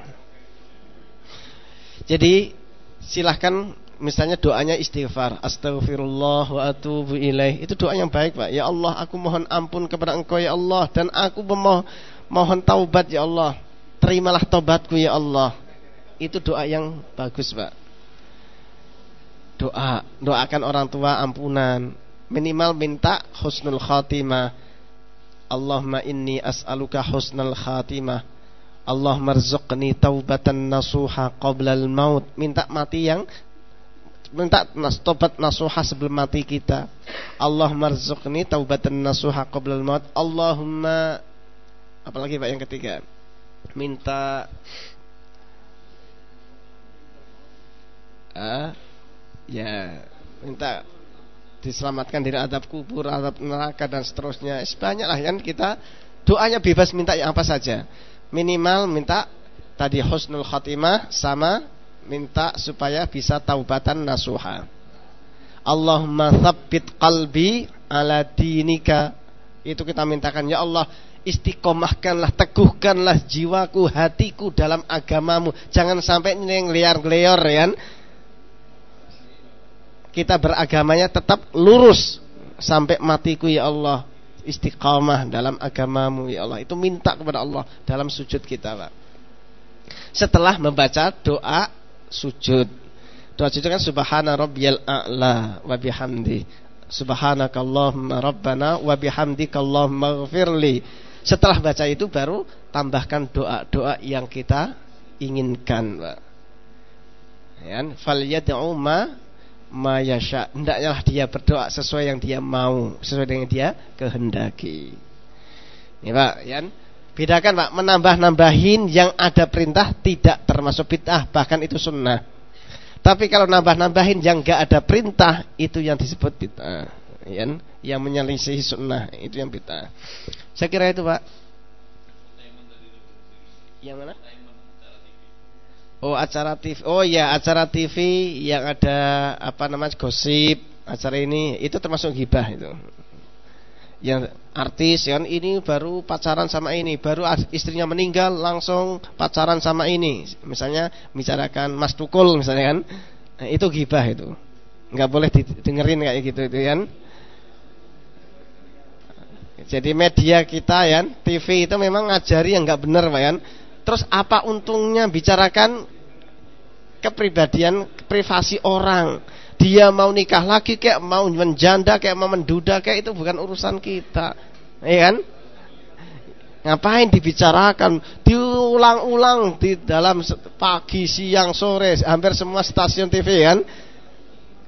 Jadi silahkan misalnya doanya istighfar. Astagfirullah wa atubu ilaih. Itu doa yang baik Pak. Ya Allah aku mohon ampun kepada engkau ya Allah. Dan aku memohon mohon taubat ya Allah. Terimalah taubatku ya Allah. Itu doa yang bagus Pak. Doa doakan orang tua ampunan. Minimal minta husnul khatimah Allahumma inni as'aluka husnul khatimah. Allah marzuqni taubatan nasuha qabla al-maut minta mati yang minta nas tobat nasuha sebelum mati kita. Allah marzuqni taubatan nasuha qabla al-maut Allahumma apalagi Pak yang ketiga? Minta ah ya minta diselamatkan dari adab kubur, adab neraka dan seterusnya. Sebanyak lah kan kita doanya bebas minta yang apa saja. Minimal minta tadi husnul khatimah sama minta supaya bisa taubatan nasuha. Allahumma tsabbit qalbi ala dinika. Itu kita mintakan ya Allah istiqomahkanlah, teguhkanlah jiwaku, hatiku dalam agamamu. Jangan sampai yang liar-liar ya. Kita beragamanya tetap lurus sampai matiku ya Allah. Istiqamah dalam agamamu ya Allah. Itu minta kepada Allah dalam sujud kita Pak. Setelah membaca doa sujud. Doa sujud kan subhana rabbiyal a'la wa bihamdi. Subhanakallahumma rabbana wa bihamdika allahumma ghafirli setelah baca itu baru tambahkan doa-doa yang kita inginkan Pak. Ya fal yad'u ma mayasya hendaknya dia berdoa sesuai yang dia mau sesuai dengan dia kehendaki. Ini Pak ya bedakan Pak menambah-nambahin yang ada perintah tidak termasuk bid'ah bahkan itu sunnah. Tapi kalau nambah-nambahin yang enggak ada perintah itu yang disebut bid'ah ya yang menyelisih sunnah itu yang bid'ah. Saya kira itu Pak. Yang mana Oh acara TV. Oh ya acara TV yang ada apa namanya gosip acara ini itu termasuk gibah itu. Yang artis kan ini baru pacaran sama ini, baru istrinya meninggal langsung pacaran sama ini. Misalnya bicarakan Mas Tukul misalnya kan. Nah, itu gibah itu. nggak boleh didengerin kayak gitu itu kan. Jadi media kita ya, TV itu memang ngajari yang nggak benar, Pak kan. Terus apa untungnya bicarakan kepribadian privasi orang. Dia mau nikah lagi kayak mau menjanda kayak mau menduda kayak itu bukan urusan kita. Iya kan? Ngapain dibicarakan diulang-ulang di dalam pagi, siang, sore, hampir semua stasiun TV kan?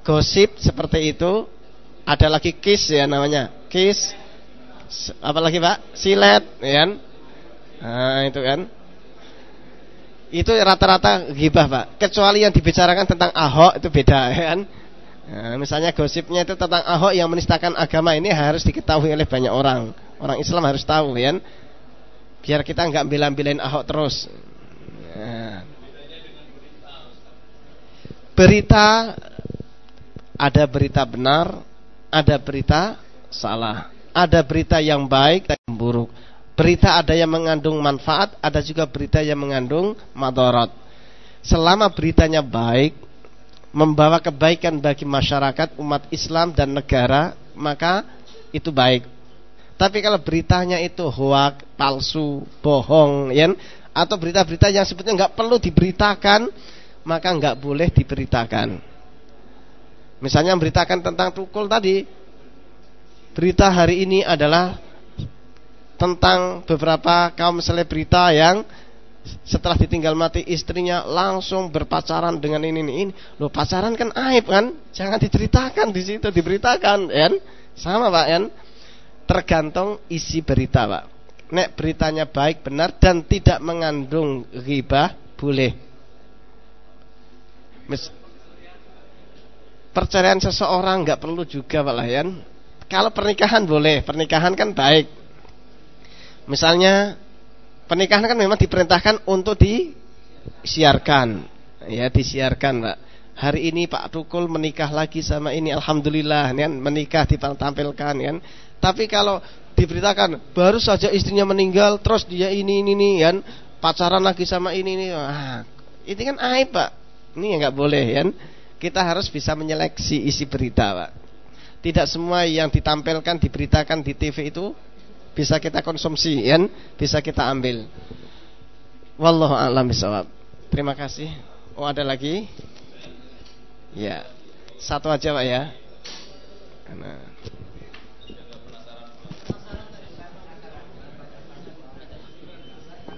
Gosip seperti itu. Ada lagi kiss ya namanya. Kiss apalagi Pak? Silet, ya kan? Nah, itu kan itu rata-rata gibah pak. Kecuali yang dibicarakan tentang Ahok itu beda ya kan? Nah, misalnya gosipnya itu tentang Ahok yang menistakan agama ini harus diketahui oleh banyak orang. Orang Islam harus tahu ya kan? Biar kita nggak bilang-bilain Ahok terus. Nah. berita ada berita benar ada berita salah. Ada berita yang baik dan yang buruk Berita ada yang mengandung manfaat, ada juga berita yang mengandung madarat. Selama beritanya baik, membawa kebaikan bagi masyarakat, umat Islam dan negara, maka itu baik. Tapi kalau beritanya itu hoak, palsu, bohong, ya, atau berita-berita yang sebetulnya nggak perlu diberitakan, maka nggak boleh diberitakan. Misalnya memberitakan tentang tukul tadi, berita hari ini adalah tentang beberapa kaum selebrita yang setelah ditinggal mati istrinya langsung berpacaran dengan ini ini, ini. Loh pacaran kan aib kan? Jangan diceritakan di situ, diberitakan, ya. Sama Pak, ya. Tergantung isi berita, Pak. Nek beritanya baik benar dan tidak mengandung ghibah, boleh. Mis perceraian seseorang nggak perlu juga Pak Layan. Kalau pernikahan boleh, pernikahan kan baik. Misalnya pernikahan kan memang diperintahkan untuk disiarkan, ya disiarkan, Pak. Hari ini Pak Tukul menikah lagi sama ini, alhamdulillah, kan menikah ditampilkan, kan. Tapi kalau diberitakan baru saja istrinya meninggal, terus dia ini ini ini, kan pacaran lagi sama ini ini, ah, itu kan aib Pak. Ini nggak boleh, kan. Kita harus bisa menyeleksi isi berita, Pak. Tidak semua yang ditampilkan diberitakan di TV itu bisa kita konsumsi ya, bisa kita ambil. Wallahu a'lam bishawab. Terima kasih. Oh, ada lagi? Ya. Satu aja, Pak ya.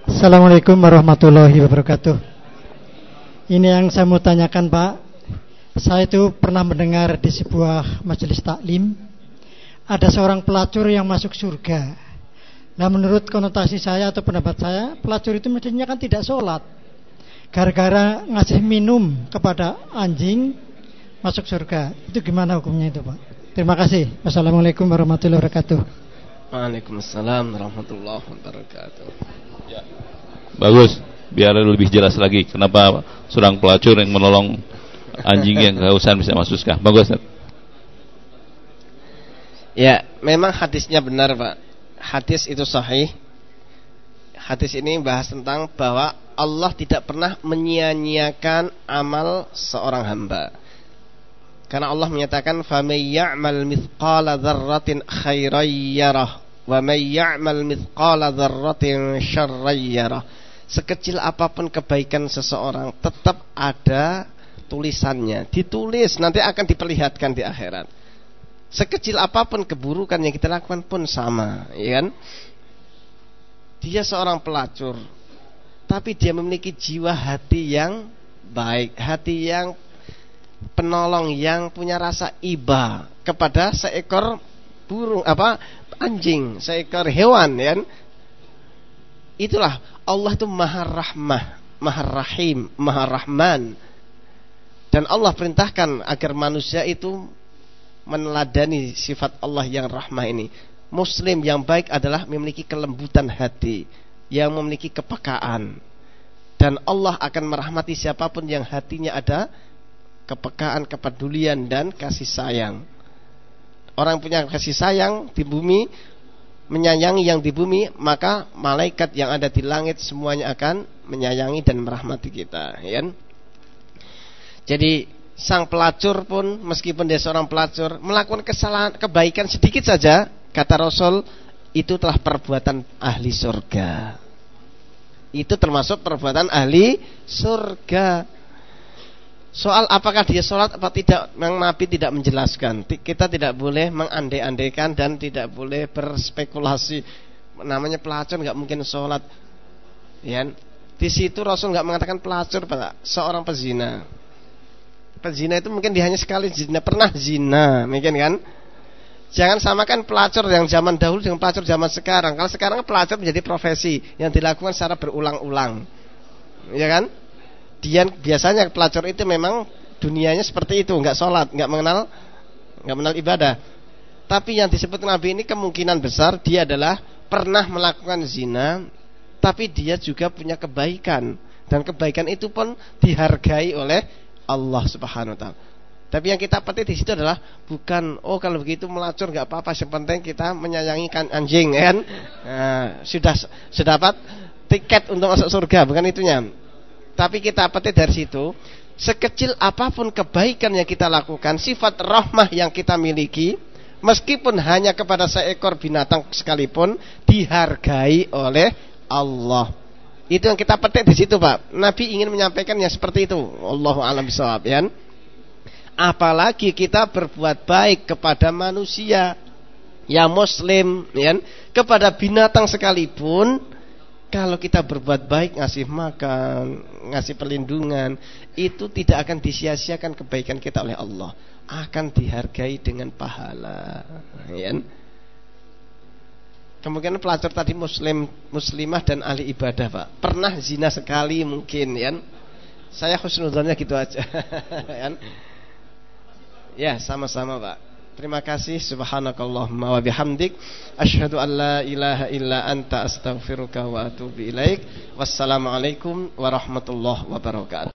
Assalamualaikum warahmatullahi wabarakatuh. Ini yang saya mau tanyakan, Pak. Saya itu pernah mendengar di sebuah majelis taklim ada seorang pelacur yang masuk surga. Nah menurut konotasi saya atau pendapat saya Pelacur itu mestinya kan tidak sholat. Gara-gara ngasih minum kepada anjing Masuk surga. Itu gimana hukumnya itu Pak? Terima kasih. Wassalamualaikum warahmatullahi wabarakatuh. Waalaikumsalam warahmatullahi wabarakatuh. Ya. Bagus. Biar lebih jelas lagi Kenapa seorang pelacur yang menolong Anjing yang kehausan bisa masuk surga. Bagus Ya memang hadisnya benar Pak hadis itu sahih. Hadis ini bahas tentang bahwa Allah tidak pernah menyia-nyiakan amal seorang hamba. Karena Allah menyatakan فَمَن يَعْمَلْ مِثْقَالَ ذَرَّةٍ خَيْرًا يَرَهُ وَمَن يَعْمَلْ مِثْقَالَ ذَرَّةٍ شَرًّا يَرَهُ Sekecil apapun kebaikan seseorang tetap ada tulisannya, ditulis nanti akan diperlihatkan di akhirat. Sekecil apa pun keburukan yang kita lakukan pun sama, ya kan? Dia seorang pelacur, tapi dia memiliki jiwa hati yang baik, hati yang penolong yang punya rasa iba kepada seekor burung apa anjing, seekor hewan, ya kan? Itulah Allah itu Maha Rahmah, Maha Rahim, Maha Rahman. Dan Allah perintahkan agar manusia itu meneladani sifat Allah yang rahmah ini. Muslim yang baik adalah memiliki kelembutan hati, yang memiliki kepekaan. Dan Allah akan merahmati siapa pun yang hatinya ada kepekaan, kepedulian dan kasih sayang. Orang punya kasih sayang di bumi menyayangi yang di bumi, maka malaikat yang ada di langit semuanya akan menyayangi dan merahmati kita, ya. Jadi sang pelacur pun meskipun dia seorang pelacur melakukan kesalahan kebaikan sedikit saja kata Rasul itu telah perbuatan ahli surga. Itu termasuk perbuatan ahli surga. Soal apakah dia sholat apa tidak, memang Nabi tidak menjelaskan. Kita tidak boleh mengandai-andaikan dan tidak boleh berspekulasi. Namanya pelacur nggak mungkin sholat. Ya, di situ Rasul nggak mengatakan pelacur, pak, seorang pezina pezina itu mungkin dia hanya sekali zina, pernah zina, mungkin kan? Jangan samakan pelacur yang zaman dahulu dengan pelacur zaman sekarang. Kalau sekarang pelacur menjadi profesi yang dilakukan secara berulang-ulang. Ya kan? Dia biasanya pelacur itu memang dunianya seperti itu, nggak sholat, nggak mengenal, nggak mengenal ibadah. Tapi yang disebut Nabi ini kemungkinan besar dia adalah pernah melakukan zina, tapi dia juga punya kebaikan dan kebaikan itu pun dihargai oleh Allah Subhanahu wa taala. Tapi yang kita penting di situ adalah bukan oh kalau begitu melacur nggak apa-apa, yang penting kita menyayangi kan anjing kan. Nah, sudah sudah dapat tiket untuk masuk surga, bukan itunya. Tapi kita petik dari situ, sekecil apa pun kebaikan yang kita lakukan, sifat rahmah yang kita miliki, meskipun hanya kepada seekor binatang sekalipun dihargai oleh Allah. Itu yang kita petik di situ, Pak. Nabi ingin menyampaikan yang seperti itu. Allahu a'lam bishawab, ya. Apalagi kita berbuat baik kepada manusia yang muslim, ya. Kepada binatang sekalipun Kalau kita berbuat baik, ngasih makan, ngasih perlindungan, itu tidak akan disia-siakan kebaikan kita oleh Allah. Akan dihargai dengan pahala. Ya. Kemungkinan pelacur tadi muslim, muslimah dan ahli ibadah, Pak. Pernah zina sekali mungkin, ya. Saya khusnudhannya gitu aja. ya, ya sama-sama, Pak. Terima kasih subhanakallahumma wa bihamdik asyhadu an la ilaha illa anta astaghfiruka wa atubu ilaik. Wassalamualaikum warahmatullahi wabarakatuh.